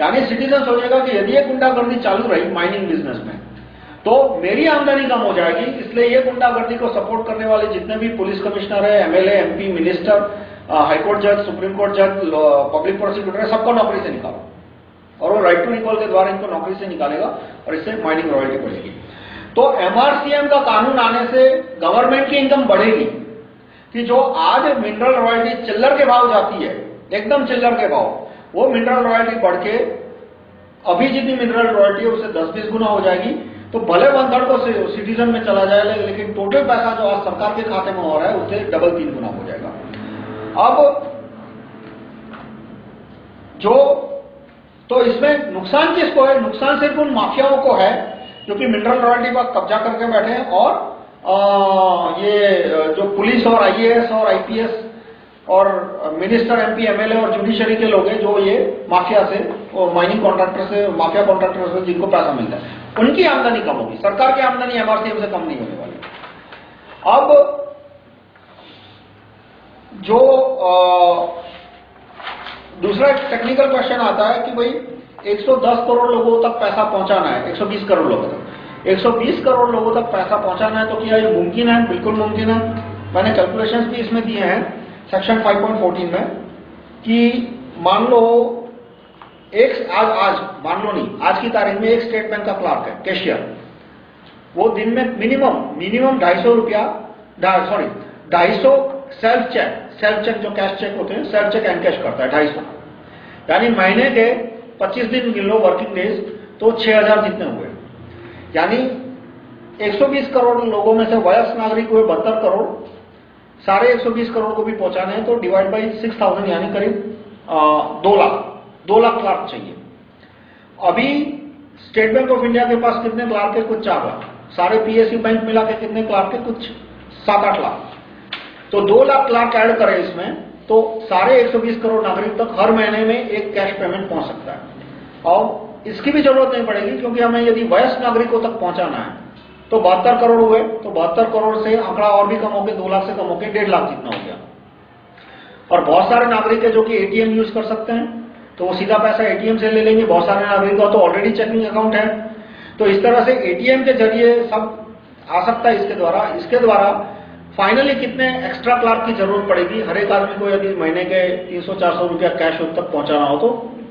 A: यानी सिटीजन सोचेगा कि यदि ये गुंडागर्दी चालू रही माइनिंग बिज़नेस में तो मेरी आमदनी कम हो जाएगी, इसलिए ये गुंडागर्दी को सपोर्ट करने वाले जितने भी पुलिस कमिश्नर है एमएलए एमपी मिनिस्टर हाईकोर्ट जज सुप्रीम कोर्ट जज पब्लिक प्रोसिक्यूटर है, सबको नौकरी से निकालो। और वो राइट टू रिकॉल के द्वारा इनको नौकरी से निकालेगा और इससे माइनिंग रॉयल्टी बढ़ेगी। तो एमआरसीएम का कानून आने से गवर्नमेंट की इनकम बढ़ेगी कि जो आज मिनरल रॉयल्टी चिल्लर के भाव जाती है, एकदम चिल्लर के भाव, वो मिनरल रॉयल्टी बढ़ के अभी जितनी मिनरल रॉयल्टी है उससे दस बीस गुना हो जाएगी। तो भले वन थर्ड को सिटीजन में चला जाए लेकिन टोटल पैसा जो आज सरकार के खाते में हो रहा है उससे डबल तीन गुना हो जाएगा। अब जो तो इसमें नुकसान किसको है? नुकसान सिर्फ़ उन माफियाओं को है जो कि मिनरल रॉयल्टी पर कब्जा करके बैठे हैं और आ, ये जो पुलिस और आईएएस और आईपीएस और मिनिस्टर एमपी एमएलए और जुडिशरी के लोग हैं जो ये माफिया से माइनिंग कॉन्ट्रैक्टर से माफिया कॉन्ट्रैक्टर से जिनको पैसा मिलता है। उनकी आमदनी कम होगी। सरकार की आमदनी एमआरसीएम से कम नहीं होने वाली। अब जो आ, दूसरा टेक्निकल क्वेश्चन आता है कि भाई 110 करोड़ लोगों तक पैसा पहुंचाना है 120 करोड़ लोगों तक। 120 करोड़ लोगों तक पैसा पहुंचाना है तो क्या ये मुमकिन है? बिल्कुल मुमकिन है। मैंने कैलकुलेशंस भी इसमें दिए हैं सेक्शन 5.14 में, कि मान लो, एक, आज आज, मान लो नहीं, आज की तारीख में एक स्टेट बैंक का क्लार्क है कैशियर वो दिन में मिनिमम मिनिमम ढाई सौ रुपया सॉरी ढाई सौ सेल्फ चेक सेल्फ चेक जो कैश चेक होते हैं सेल्फ चेक एंड कैश करता है ढाई सौ यानी महीने के 25 दिन गिन लो वर्किंग डेज़ तो 6000 जितने हुए। यानी 120 करोड़ लोगों में से वयस्क नागरिक हुए बहत्तर करोड़। सारे 120 करोड़ को भी पहुँचाने हैं तो डिवाइड बाई 6000 यानी करीब दो लाख। दो लाख क्लार्क चाहिए। अभी स्टेट बैंक ऑफ़ इंडिया के पास कितने क्लार्क है? कुछ चार लाख। सारे पीएसयू बैंक मिला के कितने क्लार्क है? कुछ सात आठ लाख। तो दो लाख क्लार्क ऐड करें इसमें तो सारे 120 करोड़ नागरिक तक हर महीने में एक कैश पेमेंट पहुँच सकता है। और इसकी भी ज़रूरत नहीं पड़ेगी, क्योंकि हमें यदि वयस्क नागरिकों तक पहुंचाना है तो बहत्तर करोड़ हुए तो बहत्तर करोड़ से आंकड़ा और भी कम हो गया, दो लाख से कम हो गया, डेढ़ लाख जितना हो गया। और बहुत सारे नागरिक है जो कि एटीएम यूज़ कर सकते हैं तो वो सीधा पैसा एटीएम से ले लेंगे, बहुत सारे नागरिक तो ऑलरेडी चेकिंग अकाउंट है। तो इस तरह से एटीएम के ज़रिए सब आ सकता है इसके द्वारा। इसके द्वारा फाइनली कितने एक्स्ट्रा क्लार्क की ज़रूरत पड़ेगी? हर एक आदमी को यदि महीने के 300-400 रुपया कैश तक पहुंचाना हो तो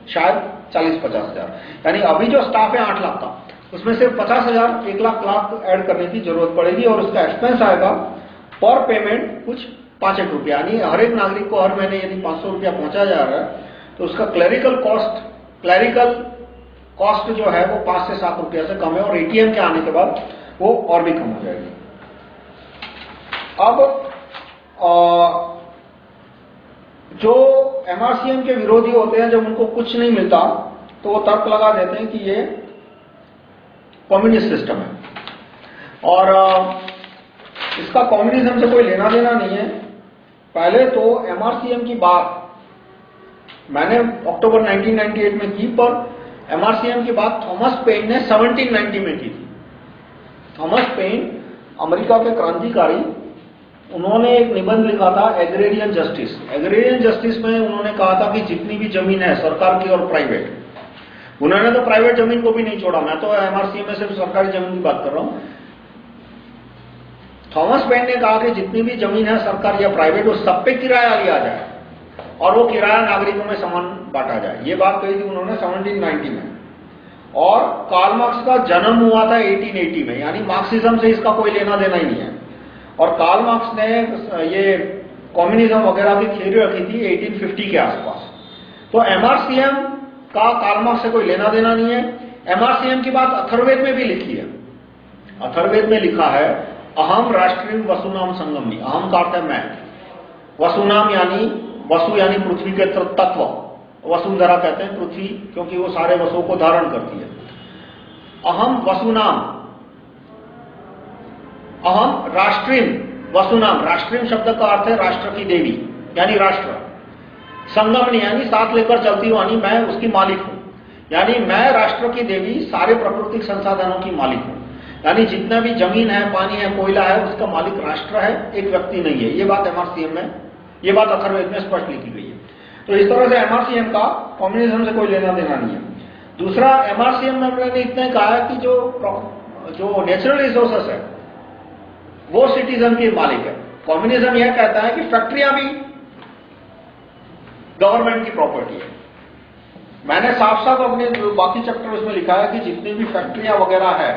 A: शायद 40-50 हज़ार। यानी अभी जो स्टाफ है 8 लाख का, उसमें से 50 हज़ार एक लाख क्लार्क ऐड करने की ज़रूरत पड़ेगी और उसका एक्सपेंस आएगा पर पेमेंट कुछ पाँच एक रुपया। यानी हर एक नागरिक को हर महीने यदि पाँच सौ रुपया पहुँचा जा रहा है तो उसका क्लरिकल कॉस्ट क्लरिकल कॉस्ट जो है वो पाँच से सात रुपया से कम है और एटीएम के आने के बाद वो और भी कम हो जाएगी। अब जो एमआरसीएम के विरोधी होते हैं, जब उनको कुछ नहीं मिलता तो वो तर्क लगा देते हैं कि ये कम्युनिस्ट सिस्टम है। और इसका कम्युनिज्म से कोई लेना देना नहीं है। पहले तो एमआरसीएम की बात मैंने अक्टूबर 1998 में की, पर एमआरसीएम की बात थॉमस पेन ने 1790 में की थी। थॉमस पेन अमेरिका के क्रांतिकारी उन्होंने एक निबंध लिखा था एग्रेरियन जस्टिस एग्रेरियन जस्टिस में उन्होंने कहा था कि जितनी भी ज़मीन है, सरकार की और प्राइवेट उन्होंने तो प्राइवेट ज़मीन को भी नहीं छोड़ा। मैं तो एमआरसी में सिर्फ़ सरकारी ज़मीन की बात कर रहा हूँ। थॉमस पेन ने कहा कि जितनी भी ज़मीन है, सरकार या प्राइवेट वो सब पे किराया लिया जाए और वो किराया नागरिकों में समान बांटा जाए। ये बात कही थी उन्होंने 1790 में। और कार्ल मार्क्स का जन्म हुआ था 1880 में, यानी मार्क्सिज्म से इसका कोई लेना देना ही नहीं है। और कार्ल मार्क्स ने ये कम्युनिज्म वगैरह की थ्योरी रखी थी 1850 के आसपास। तो एमआरसीएम का कार्ल मार्क्स से कोई लेना देना नहीं है। एमआरसीएम की बात अथर्वेद में भी लिखी है। अथर्वेद में लिखा है, अहम राष्ट्रीय वसुनाम संगमनी अहम का अर्थ है। मैं वसुनाम यानी, वसु यानी पृथ्वी के तत्व। वसुंधरा कहते हैं पृथ्वी, क्योंकि वो सारे वसुओं को धारण करती है। अहम वसुनाम अहम राष्ट्रीय वसुनाम राष्ट्रीय शब्द का अर्थ है राष्ट्र की देवी, यानी राष्ट्र। संगमनी यानी साथ लेकर चलती वानी मैं उसकी मालिक हूँ। यानी मैं राष्ट्र की देवी, सारे प्राकृतिक संसाधनों की मालिक हूँ। यानी जितना भी ज़मीन है, पानी है, कोयला है, उसका मालिक राष्ट्र है, एक व्यक्ति नहीं है। ये बात एमआरसीएम में, ये बात अथर्वेद में स्पष्ट लिखी गई है। तो इस तरह से एमआरसीएम का कम्युनिज्म से कोई लेना देना नहीं है। दूसरा एमआरसीएम में मैंने इतना कहा है कि जो जो नेचुरल रिसोर्सेस है वो सिटीजन की मालिक है। कम्युनिज्म यह कहता है कि फैक्ट्रियाँ भी गवर्नमेंट की प्रॉपर्टी है। मैंने साफ़ साफ़ अपने बाकी चैप्टर उसमें लिखा है कि जितनी भी फैक्ट्रियाँ वगैरह है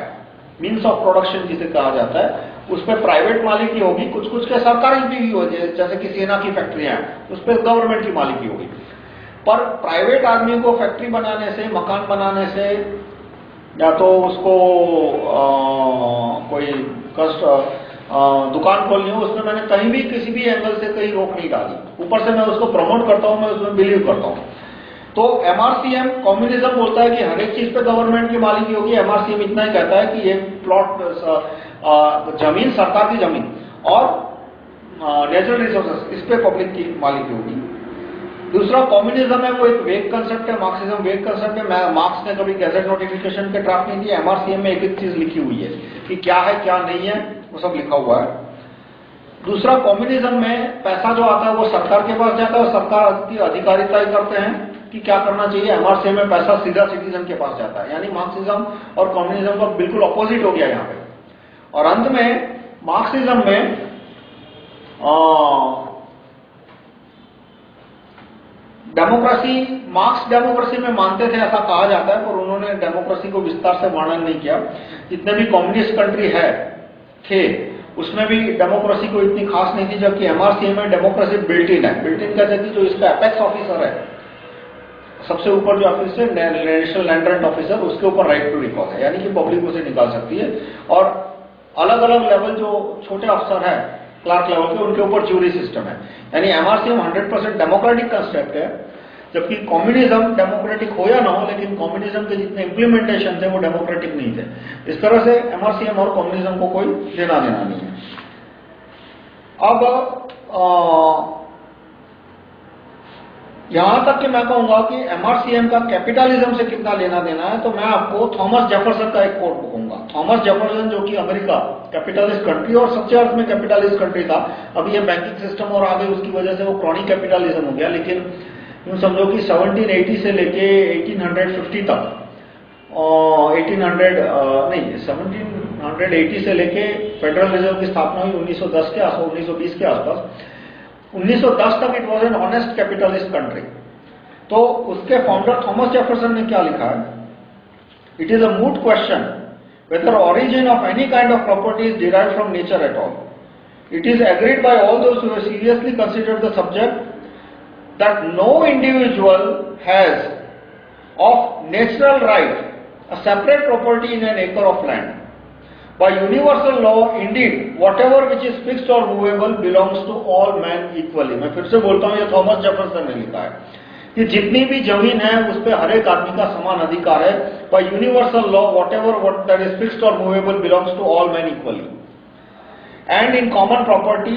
A: मीन्स ऑफ़ प्रोडक्शन जिसे कहा जाता है उस पर प्राइवेट मालिकी होगी। कुछ कुछ के सरकारी भी होगी जैसे कि सेना की फैक्ट्रियाँ हैं उस पर गवर्नमेंट की मालिकी होगी। पर प्राइवेट आदमी को फैक्ट्री बनाने से मकान बनाने से या तो उसको आ, कोई कष्ट दुकान खोलनी हो, उसमें मैंने कहीं भी किसी भी एंगल से कहीं रोक नहीं डाली। ऊपर से मैं उसको प्रमोट करता हूँ, मैं उसमें बिलीव करता हूँ। तो एमआरसीएम कम्युनिज्म बोलता है कि हर एक चीज़ पे गवर्नमेंट की मालिकी होगी। एमआरसीएम इतना ही कहता है कि ये प्लॉट ज़मीन, सरकार की ज़मीन और नेचुरल रिसोर्सेस इस पे पब्लिक की मालिकी होगी। दूसरा कम्युनिज्म है, वो एक वेग कंसेप्ट है मार्क्सिज्म वेग कंसेप्ट है। मैं मार्क्स ने कभी गैजेट नोटिफिकेशन के ड्राफ्ट नहीं दिया एमआरसीएम में एक एक चीज़ लिखी हुई है कि क्या है, क्या नहीं है। वो सब लिखा हुआ है। दूसरा कम्युनिज्म में पैसा जो आता है वो सरकार के पास जाता है और सरकार की अधिकारी तय करते हैं कि क्या करना चाहिए। एमआरसीएम में पैसा सीधा सिटीजन के पास जाता है। यानी मार्क्सिज्म और कम्युनिज्म का बिल्कुल अपोजिट हो गया यहाँ पे। और अंत में मार्क्सिज्म में डेमोक्रेसी मार्क्स डेमोक्रेसी में मानते थे, ऐसा कहा जाता है, पर उन्होंने डेमोक्रेसी को विस्तार से वर्णन नहीं किया। जितने भी कम्युनिस्ट कंट्री है थे। उसमें भी डेमोक्रेसी को इतनी खास नहीं थी, जबकि एमआरसीए में डेमोक्रेसी बिल्ट इन है। बिल्ट इन कहते हैं जो इसका अपेक्स ऑफिसर है, सबसे ऊपर जो ऑफिसर है नेशनल लैंड रेंट ऑफिसर उसके ऊपर राइट टू रिकॉल है। यानी कि पब्लिक उसे निकाल सकती है। और अलग अलग लेवल जो छोटे अफसर है क्लार्क लेवल के, उनके ऊपर ज्यूरी सिस्टम है। यानी एमआरसीएम 100% डेमोक्रेटिक कंसेप्ट है। जबकि कम्युनिज्म डेमोक्रेटिक हो या ना हो, लेकिन कम्युनिज्म के जितने इंप्लीमेंटेशन थे, वो डेमोक्रेटिक नहीं थे। इस तरह से एमआरसीएम और कम्युनिज्म को कोई लेना देना नहीं है। अब यहाँ तक कि मैं कहूँगा कि एमआरसीएम का कैपिटलिज्म से कितना लेना देना है तो मैं आपको थॉमस जेफरसन का एक कोट कहूँगा थॉमस जेफरसन जो कि अमेरिका कैपिटलिस्ट कंट्री और सच्चे अर्थ में कैपिटलिस्ट कंट्री था, अभी ये बैंकिंग सिस्टम और आगे उसकी वजह से वो क्रॉनिक कैपिटलिज्म हो गया, लेकिन यूँ समझो कि 1780 से लेके 1850 तक, और 1800 नहीं 1780 से लेके फेडरल रिज़र्व की स्थापना हुई 1910 के आसपास 1920 के आसपास। 1910 तक it was an honest capitalist country तो उसके फाउंडर थॉमस जेफरसन ने क्या लिखा है? It is a moot question whether origin of any kind of property is derive from nature at all it is agreed by all those who seriously considered the subject that no individual has of natural right a separate property in an acre of land. By universal law, indeed, whatever which is fixed or movable belongs to all men equally. मैं फिर से बोलता हूँ ये Thomas Jefferson ने लिखा है। कि जितनी भी ज़मीन है उस पर हर एक आदमी का समान अधिकार है। By universal law whatever what that is fixed और movable belongs to all man equally and in common property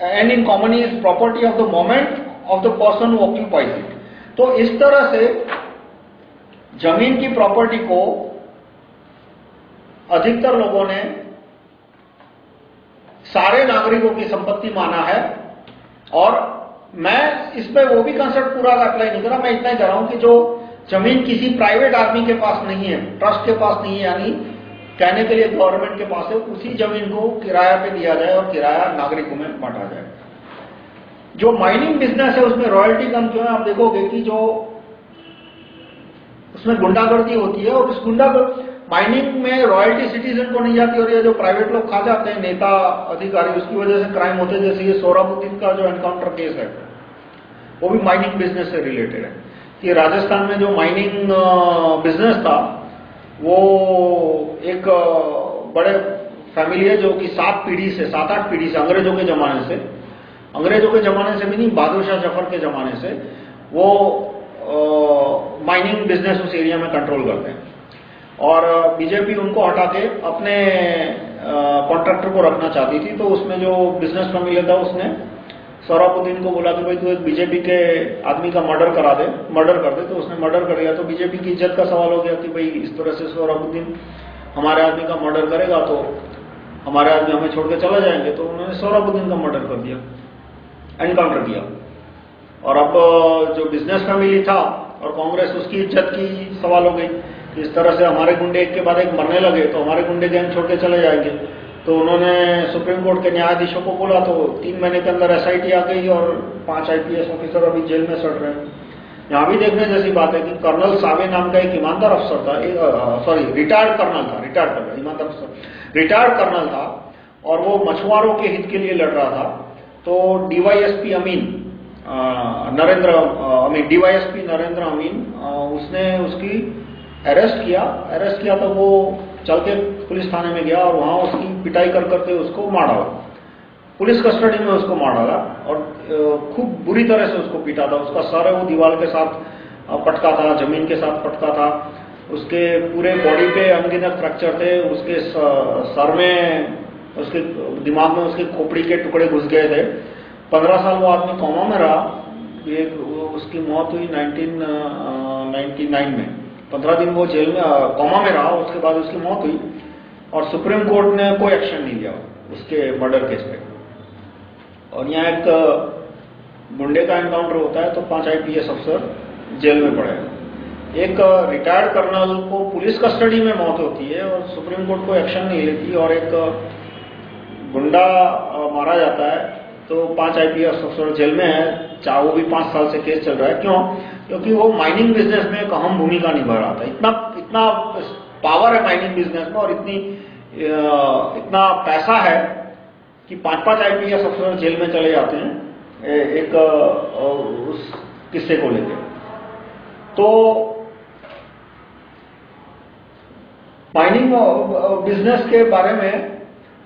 A: and in common is property of the moment of the person who occupies it तो इस तरह से ज़मीन की property को अधिकतर लोगों ने सारे नागरिकों की संपत्ति माना है। और मैं इसमें वो भी कंसेप्ट पूरा अप्लाई नहीं करा मैं इतना ही कह रहा हूँ कि जो ज़मीन किसी प्राइवेट आदमी के पास नहीं है ट्रस्ट के पास नहीं है, यानी कहने के लिए गवर्नमेंट के पास है, उसी ज़मीन को किराया पे दिया जाए और किराया नागरिकों में बांटा जाए। जो माइनिंग बिज़नेस है, उसमें रॉयल्टी कम क्यों है? आप देखोगे कि जो उसमें गुंडागर्दी होती है और उस गुंडागर्दी माइनिंग में रॉयल्टी सिटीजन को नहीं जाती और ये जो प्राइवेट लोग खा जाते हैं, नेता, अधिकारी, उसकी वजह से क्राइम होते हैं। जैसे ये सोराबुद्दीन का जो एनकाउंटर केस है, वो भी माइनिंग बिज़नेस से रिलेटेड है। कि राजस्थान में जो माइनिंग बिज़नेस था, वो एक बड़े फैमिली है जो कि सात पीढ़ी से, सात आठ पीढ़ी से, अंग्रेज़ों के जमाने से अंग्रेज़ों के जमाने से भी नहीं बहादुर शाह ज़फ़र के जमाने से वो माइनिंग बिज़नेस उस एरिया में कंट्रोल करते हैं। और बीजेपी उनको हटा के अपने कॉन्ट्रैक्टर को रखना चाहती थी तो उसमें जो बिज़नेस फैमिली था उसने सौराबुद्दीन को बोला कि भाई तू एक बीजेपी के आदमी का मर्डर करा दे मर्डर कर दे। तो उसने मर्डर कर दिया तो बीजेपी की इज़्ज़त का सवाल हो गया कि भाई इस तरह से सौराबुद्दीन हमारे आदमी का मर्डर करेगा तो हमारे आदमी हमें छोड़ के चला जाएँगे। तो उन्होंने सौराबुद्दीन का मर्डर कर दिया। एनकाउंटर किया। और अब जो बिज़नेस फैमिली था, और कांग्रेस उसकी इज़्ज़त की सवाल हो गई कि इस तरह से हमारे गुंडे एक के बाद एक मरने लगे तो हमारे गुंडे गैंग छोड़ के चले जाएँगे। तो उन्होंने सुप्रीम कोर्ट के न्यायाधीशों को बोला तो तीन महीने के अंदर एसआईटी आ गई और पाँच आईपीएस ऑफिसर अभी जेल में सड़ रहे हैं। यहाँ भी देखने जैसी बात है कि कर्नल सावे नाम का एक ईमानदार अफसर था सॉरी रिटायर्ड कर्नल था रिटायर्ड कर्नल, ईमानदार अफसर। रिटायर्ड कर्नल था, और वो मछुआरों के हित के लिए लड़ रहा था। तो डीवाईएसपी अमीन नरेंद्र अमीन डीवाईएसपी नरेंद्र अमीन उसने उसकी अरेस्ट किया। अरेस्ट किया तो वो चल के पुलिस थाने में गया और वहाँ उसकी पिटाई कर करके उसको मार पुलिस कस्टडी में उसको मार और खूब बुरी तरह से उसको पीटा था। उसका सर वो दीवार के साथ पटका था, ज़मीन के साथ पटका था। उसके पूरे बॉडी पे अनगिनत फ्रैक्चर थे। उसके सर में उसके दिमाग में उसके खोपड़ी के टुकड़े घुस गए थे। पंद्रह साल वो आदमी कौमा में रहा। ये उसकी मौत हुई 1999 में। पंद्रह दिन वो जेल में कौमा में रहा, उसके बाद उसकी मौत हुई। और सुप्रीम कोर्ट ने कोई एक्शन नहीं लिया उसके मर्डर केस पे। और यहाँ एक गुंडे का एनकाउंटर होता है तो पाँच आईपीएस अफसर जेल में पड़े एक रिटायर्ड कर्नल को पुलिस कस्टडी में मौत होती है और सुप्रीम कोर्ट को एक्शन नहीं लेती। और एक गुंडा मारा जाता है तो पाँच आईपीएस अफसर जेल में है। चाहे वो भी पाँच साल से केस चल रहा है। क्यों? क्योंकि वो माइनिंग बिज़नेस में एक अहम भूमिका निभा रहा था। इतना इतना पावर है माइनिंग बिज़नेस में और इतनी इतना पैसा है कि पाँच पाँच आईपीएस अफसर जेल में चले जाते हैं एक उस किस्से को लेकर तो माइनिंग बिज़नेस के बारे में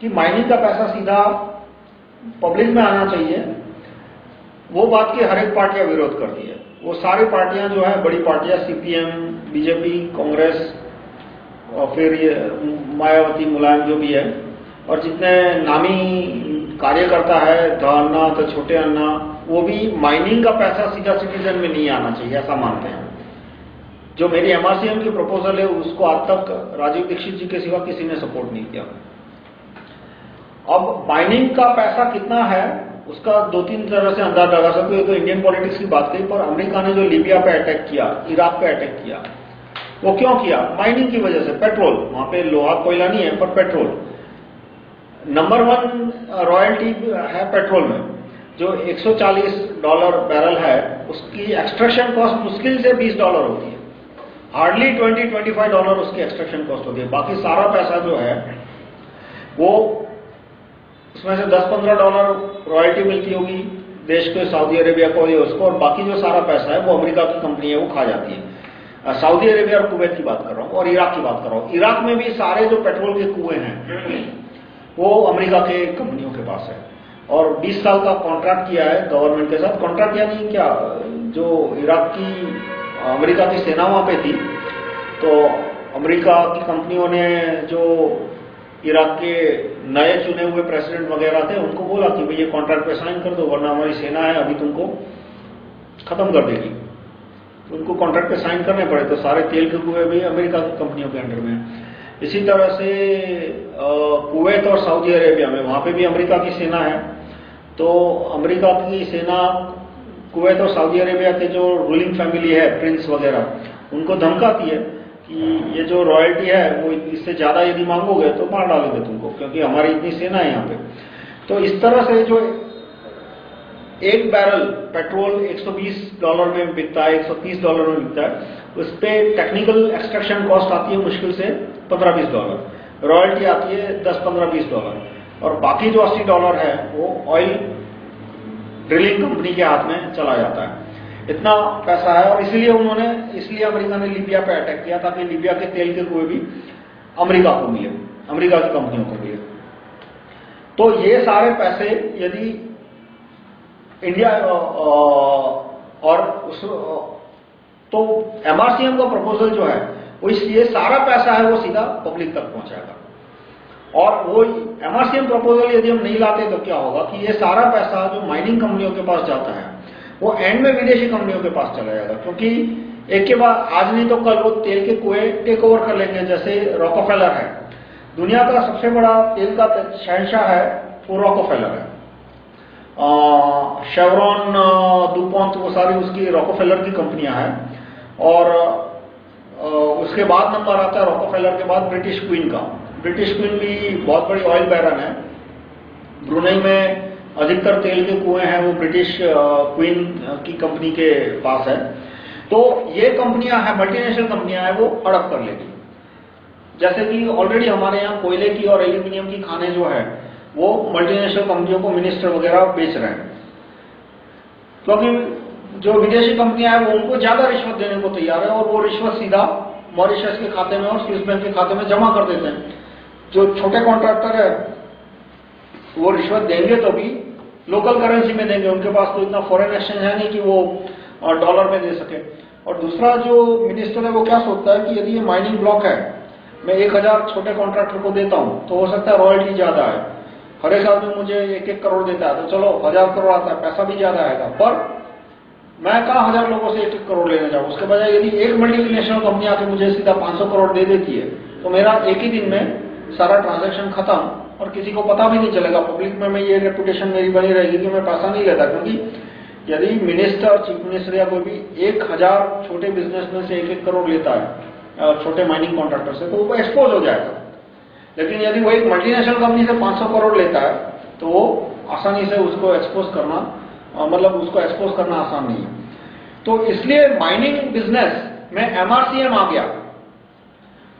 A: कि माइनिंग का पैसा सीधा पब्लिक में आना चाहिए। वो बात की हर एक पार्टियाँ विरोध करती है। वो सारी पार्टियाँ जो है, बड़ी पार्टियाँ सीपीएम बीजेपी कांग्रेस, और फिर ये मायावती, मुलायम जो भी है, और जितने नामी कार्यकर्ता है द अन्ना तो छोटे अन्ना, वो भी माइनिंग का पैसा सीधा सिटीजन में नहीं आना चाहिए, ऐसा मानते हैं। जो मेरी एमआरसीएम की प्रपोजल है, उसको आज तक राजीव दीक्षित जी के सिवा किसी ने सपोर्ट नहीं किया। अब माइनिंग का पैसा कितना है, उसका दो तीन तरह से अंदाज लगा सकते हो। तो इंडियन पॉलिटिक्स की बात कही, पर अमेरिका ने जो लीबिया पे अटैक किया इराक पे अटैक किया, वो क्यों किया? माइनिंग की वजह से। पेट्रोल वहाँ पे लोहा कोयला नहीं है, पर पेट्रोल नंबर वन रॉयल्टी है पेट्रोल में। जो 140 डॉलर बैरल है, उसकी एक्सट्रैक्शन कॉस्ट मुश्किल से 20 डॉलर होती है। हार्डली 20-25 डॉलर उसकी एक्सट्रैक्शन कॉस्ट होती है। बाकी सारा पैसा जो है, वो उसमें से 10-15 डॉलर रॉयल्टी मिलती होगी देश को सऊदी अरेबिया को या उसको, और बाकी जो सारा पैसा है वो अमेरिका की कंपनी है, वो खा जाती है। सऊदी अरेबिया और कुवैत की बात कर रहा हूँ, और इराक की बात कर रहा हूँ। इराक में भी सारे जो पेट्रोल के कुएँ हैं, वो अमेरिका के कंपनियों के पास है। और 20 साल का कॉन्ट्रैक्ट किया है गवर्नमेंट के साथ। कॉन्ट्रैक्ट यानी क्या? जो इराक की, अमेरिका की सेना वहाँ पे थी तो अमेरिका की कंपनियों ने जो इराक के नए चुने हुए प्रेसिडेंट वगैरह थे, उनको बोला कि भाई ये कॉन्ट्रैक्ट पे साइन कर दो, वरना हमारी सेना है, अभी तुमको खत्म कर देगी। उनको कॉन्ट्रैक्ट पे साइन करने पड़े तो सारे तेल के कुएँ भी अमेरिका की कंपनियों के अंडर में इसी तरह से कुवैत और सऊदी अरेबिया में, वहाँ पे भी अमेरिका की सेना है। तो अमेरिका की सेना, कुवैत और सऊदी अरेबिया के जो रूलिंग फैमिली है प्रिंस वगैरह, उनको धमकाती है कि ये जो रॉयल्टी है, वो इससे ज़्यादा यदि मांगोगे तो मार डालेंगे तुमको, क्योंकि हमारी इतनी सेना है यहाँ पे। तो इस तरह से जो एक बैरल पेट्रोल 120 डॉलर में बिकता है 130 डॉलर में बिकता है, उस पर टेक्निकल एक्सट्रैक्शन कॉस्ट आती है मुश्किल से 15-20 डॉलर, रॉयल्टी आती है 10-15-20 डॉलर। और बाकी जो 80 डॉलर है, वो ऑयल ड्रिलिंग कंपनी के हाथ में चला जाता है। इतना पैसा है और इसलिए उन्होंने, इसलिए अमेरिका ने लीबिया पे अटैक किया ताकि लीबिया के तेल के कुएँ भी अमेरिका को मिले, अमेरिका की कंपनियों को मिले। तो ये सारे पैसे यदि इंडिया और उस तो एमआरसीएम का प्रपोजल जो है, वो ये सारा पैसा है वो सीधा पब्लिक तक पहुंचाएगा। और वो एमआरसीएम प्रपोजल यदि हम नहीं लाते तो क्या होगा कि ये सारा पैसा जो माइनिंग कंपनियों के पास जाता है वो एंड में विदेशी कंपनियों के पास चला जाएगा क्योंकि एक के बाद आज नहीं तो कल वो तेल के कुएँ टेक ओवर कर लेंगे जैसे रॉकोफेलर है। दुनिया का सबसे बड़ा तेल का शहनशाह है वो रॉकोफेलर है। शेवरॉन डुपॉन्ट वो सारी उसकी रॉकोफेलर की कंपनियाँ हैं। और आ, उसके बाद नंबर आता है रॉकोफेलर के बाद ब्रिटिश क्वीन का। ब्रिटिश क्वीन भी बहुत बड़ी ऑयल बैरन है। ब्रुनई में अधिकतर तेल के कुएँ हैं, वो ब्रिटिश क्वीन की कंपनी के पास है। तो ये कंपनियाँ हैं मल्टीनेशनल कंपनियाँ हैं, वो अड़प कर लेगी जैसे कि ऑलरेडी हमारे यहाँ कोयले की और एल्यूमिनियम की खाने जो है, वो मल्टीनेशनल कंपनियों को मिनिस्टर वगैरह बेच रहे हैं। क्योंकि जो विदेशी कंपनियाँ हैं, वो उनको ज़्यादा रिश्वत देने को तैयार है और वो रिश्वत सीधा मॉरिशस के खाते में और स्विस बैंक के खाते में जमा कर देते हैं। जो छोटे कॉन्ट्रैक्टर है, वो रिश्वत देंगे तो भी लोकल करेंसी में देंगे, उनके पास तो इतना फॉरेन एक्सचेंज है नहीं कि वो डॉलर में दे सके। और दूसरा जो मिनिस्टर है, वो क्या सोचता है कि यदि ये माइनिंग ब्लॉक है, मैं एक हज़ार छोटे कॉन्ट्रैक्टर को देता हूँ तो हो सकता है रॉयल्टी ज़्यादा है हर एक आदमी मुझे एक एक करोड़ देता है तो चलो, हज़ार करोड़ आता है, पैसा भी ज़्यादा आएगा। पर मैं कहा हज़ार लोगों से एक एक करोड़ लेने जाऊँ? उसके बजाय यदि एक मल्टीनेशनल कंपनी आके मुझे सीधा 500 करोड़ दे देती है तो मेरा एक ही दिन में सारा ट्रांजेक्शन खत्म। और किसी को पता भी नहीं चलेगा। पब्लिक में मैं ये रेपुटेशन मेरी बनी रहेगी कि मैं पैसा नहीं लेता, क्योंकि यदि मिनिस्टर चीफ मिनिस्टर या कोई भी एक हज़ार छोटे बिजनेसमैन से एक एक करोड़ लेता है छोटे माइनिंग कॉन्ट्रैक्टर से तो वो एक्सपोज हो जाएगा। लेकिन यदि वो एक मल्टीनेशनल कंपनी से 500 करोड़ लेता है तो वो आसानी से उसको एक्सपोज करना मतलब उसको एक्सपोज करना आसान नहीं है। तो इसलिए माइनिंग बिज़नेस में एमआरसीएम आ गया।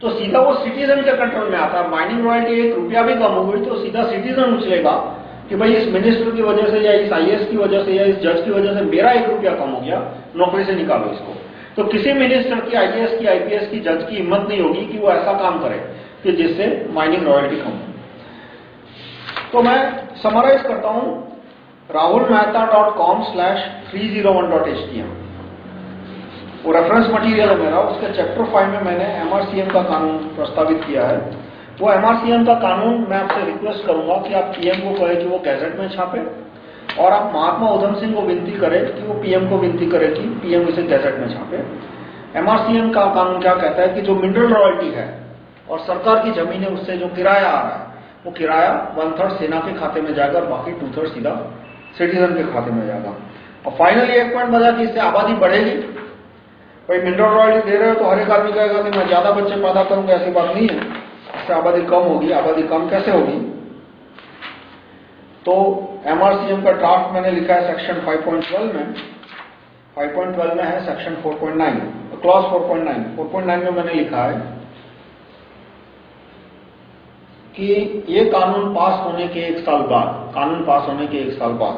A: तो सीधा वो सिटीजन के कंट्रोल में आता है। माइनिंग रॉयल्टी एक रुपया भी कम हो गई तो सीधा सिटीजन उछलेगा कि भाई इस मिनिस्टर की वजह से या इस आईएएस की वजह से या इस जज की वजह से मेरा एक रुपया कम हो गया, नौकरी से निकालो इसको। तो किसी मिनिस्टर की आईएएस की आईपीएस की जज की हिम्मत नहीं होगी कि वो ऐसा काम करे कि जिससे माइनिंग रॉयल्टी कम हो। तो मैं समराइज करता हूँ। Rahul Mehta dot com rahulmehta.com slash 301.htm वो रेफरेंस मटेरियल है मेरा, उसके चैप्टर 5 में मैंने एमआरसीएम का कानून प्रस्तावित किया है। वो एमआरसीएम का कानून मैं आपसे रिक्वेस्ट करूँगा कि आप पीएम को कहें कि वो गैजेट में छापे, और आप महात्मा उधम सिंह को विनती करें कि वो पीएम को विनती करें कि पीएम इसे गैजेट में छापे। एमआरसीएम का कानून क्या कहता है कि जो मिनरल रॉयल्टी है, और सरकार की ज़मीन है, उससे जो किराया आ रहा है, वो किराया वन थर्ड सेना के खाते में जाएगा, बाकी टू थर्ड सीधा सिटीजन के खाते में जाएगा। और फाइनली एक पॉइंट बजा कि इससे आबादी बढ़ेगी। भाई मिनरल रॉयल्टी दे रहे हो तो हर एक आदमी कहेगा कि मैं ज़्यादा बच्चे पैदा करूँगा ऐसी बात नहीं है। इससे आबादी कम होगी, आबादी कम कैसे होगी? तो एमआरसीएम का ड्राफ्ट मैंने लिखा है सेक्शन 5.12 में। 5.12 में है सेक्शन 4.9 क्लॉज 4.9 4.9 में मैंने लिखा है कि ये कानून पास होने के एक साल बाद, कानून पास होने के एक साल बाद,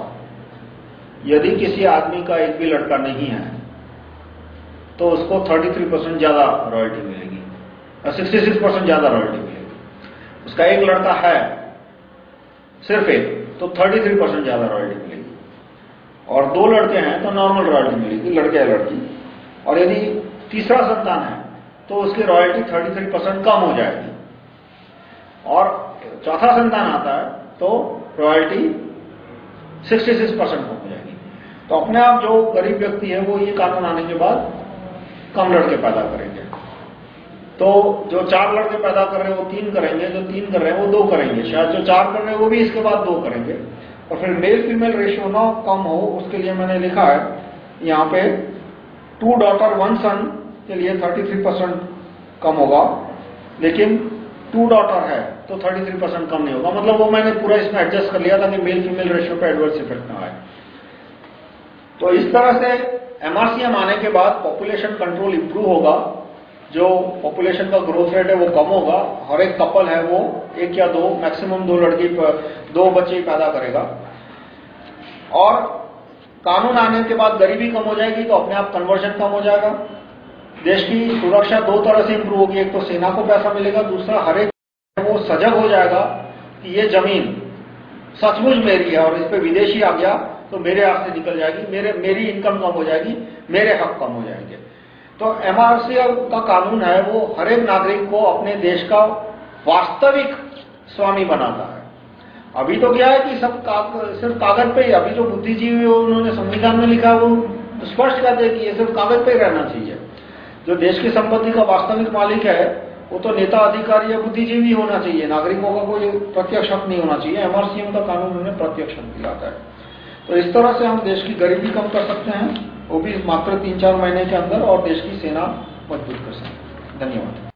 A: यदि किसी आदमी का एक भी लड़का नहीं है तो उसको 33 परसेंट ज़्यादा रॉयल्टी मिलेगी 66 परसेंट ज़्यादा रॉयल्टी मिलेगी। उसका एक लड़का है, सिर्फ़ एक तो 33 परसेंट ज़्यादा रॉयल्टी मिलेगी। और दो लड़के हैं तो नॉर्मल रॉयल्टी मिलेगी, लड़के या लड़की। और यदि तीसरा संतान है तो उसकी रॉयल्टी 33 परसेंट कम हो जाएगी। और चौथा संतान आता है तो रॉयल्टी 66 परसेंट हो जाएगी। तो अपने आप जो गरीब व्यक्ति है, वो ये कानून आने के बाद कम लड़के पैदा करेंगे। तो जो चार लड़के पैदा कर रहे हैं, वो तीन करेंगे, जो तीन कर रहे हैं, वो दो करेंगे। शायद जो चार कर रहे हैं, वो भी इसके बाद दो करेंगे। और फिर मेल फीमेल रेशियो ना कम हो, उसके लिए मैंने लिखा है, यहाँ पे टू डॉटर वन सन के लिए 33 परसेंट कम होगा। लेकिन टू डॉटर है तो 33 परसेंट कम नहीं होगा। मतलब वो मैंने पूरा इसमें एडजस्ट कर लिया था कि मेल फीमेल रेशियो पे एडवर्स इफ़ेक्ट ना आए। तो इस तरह से एमआरसीएम आने के बाद पॉपुलेशन कंट्रोल इंप्रूव होगा। जो पॉपुलेशन का ग्रोथ रेट है वो कम होगा। हर एक कपल है वो, एक या दो मैक्सिमम दो लड़की, दो बच्चे पैदा करेगा। और कानून आने के बाद गरीबी कम हो जाएगी तो अपने आप कन्वर्जन कम हो जाएगा। देश की सुरक्षा दो तरह से इंप्रूव होगी। एक तो सेना को पैसा मिलेगा, दूसरा हर एक वो सजग हो जाएगा कि ये ज़मीन सचमुच मेरी है और इस पे विदेशी आ गया। तो मेरे हाथ से निकल जाएगी मेरे मेरी इनकम कम हो जाएगी मेरे हक कम हो जाएँगे। तो एमआरसी का कानून है वो हर एक नागरिक को अपने देश का वास्तविक स्वामी बनाता है। अभी तो क्या है कि सब काग, सिर्फ़ कागज़ पे ही अभी जो बुद्धिजीवी उन्होंने संविधान में लिखा वो स्पष्ट कहते हैं कि ये सिर्फ़ कागज़ पे ही रहना चाहिए। जो देश की संपत्ति का वास्तविक मालिक है वो तो नेता अधिकारी या बुद्धिजीवी होना चाहिए नागरिकों का कोई प्रत्यक्ष हक नहीं होना चाहिए। एमआरसीएम का कानून उन्हें प्रत्यक्ष हक दिलाता है। तो इस तरह से हम देश की गरीबी कम कर सकते हैं, वो भी मात्र तीन चार महीने के अंदर, और देश की सेना मज़बूत कर सकते हैं। धन्यवाद।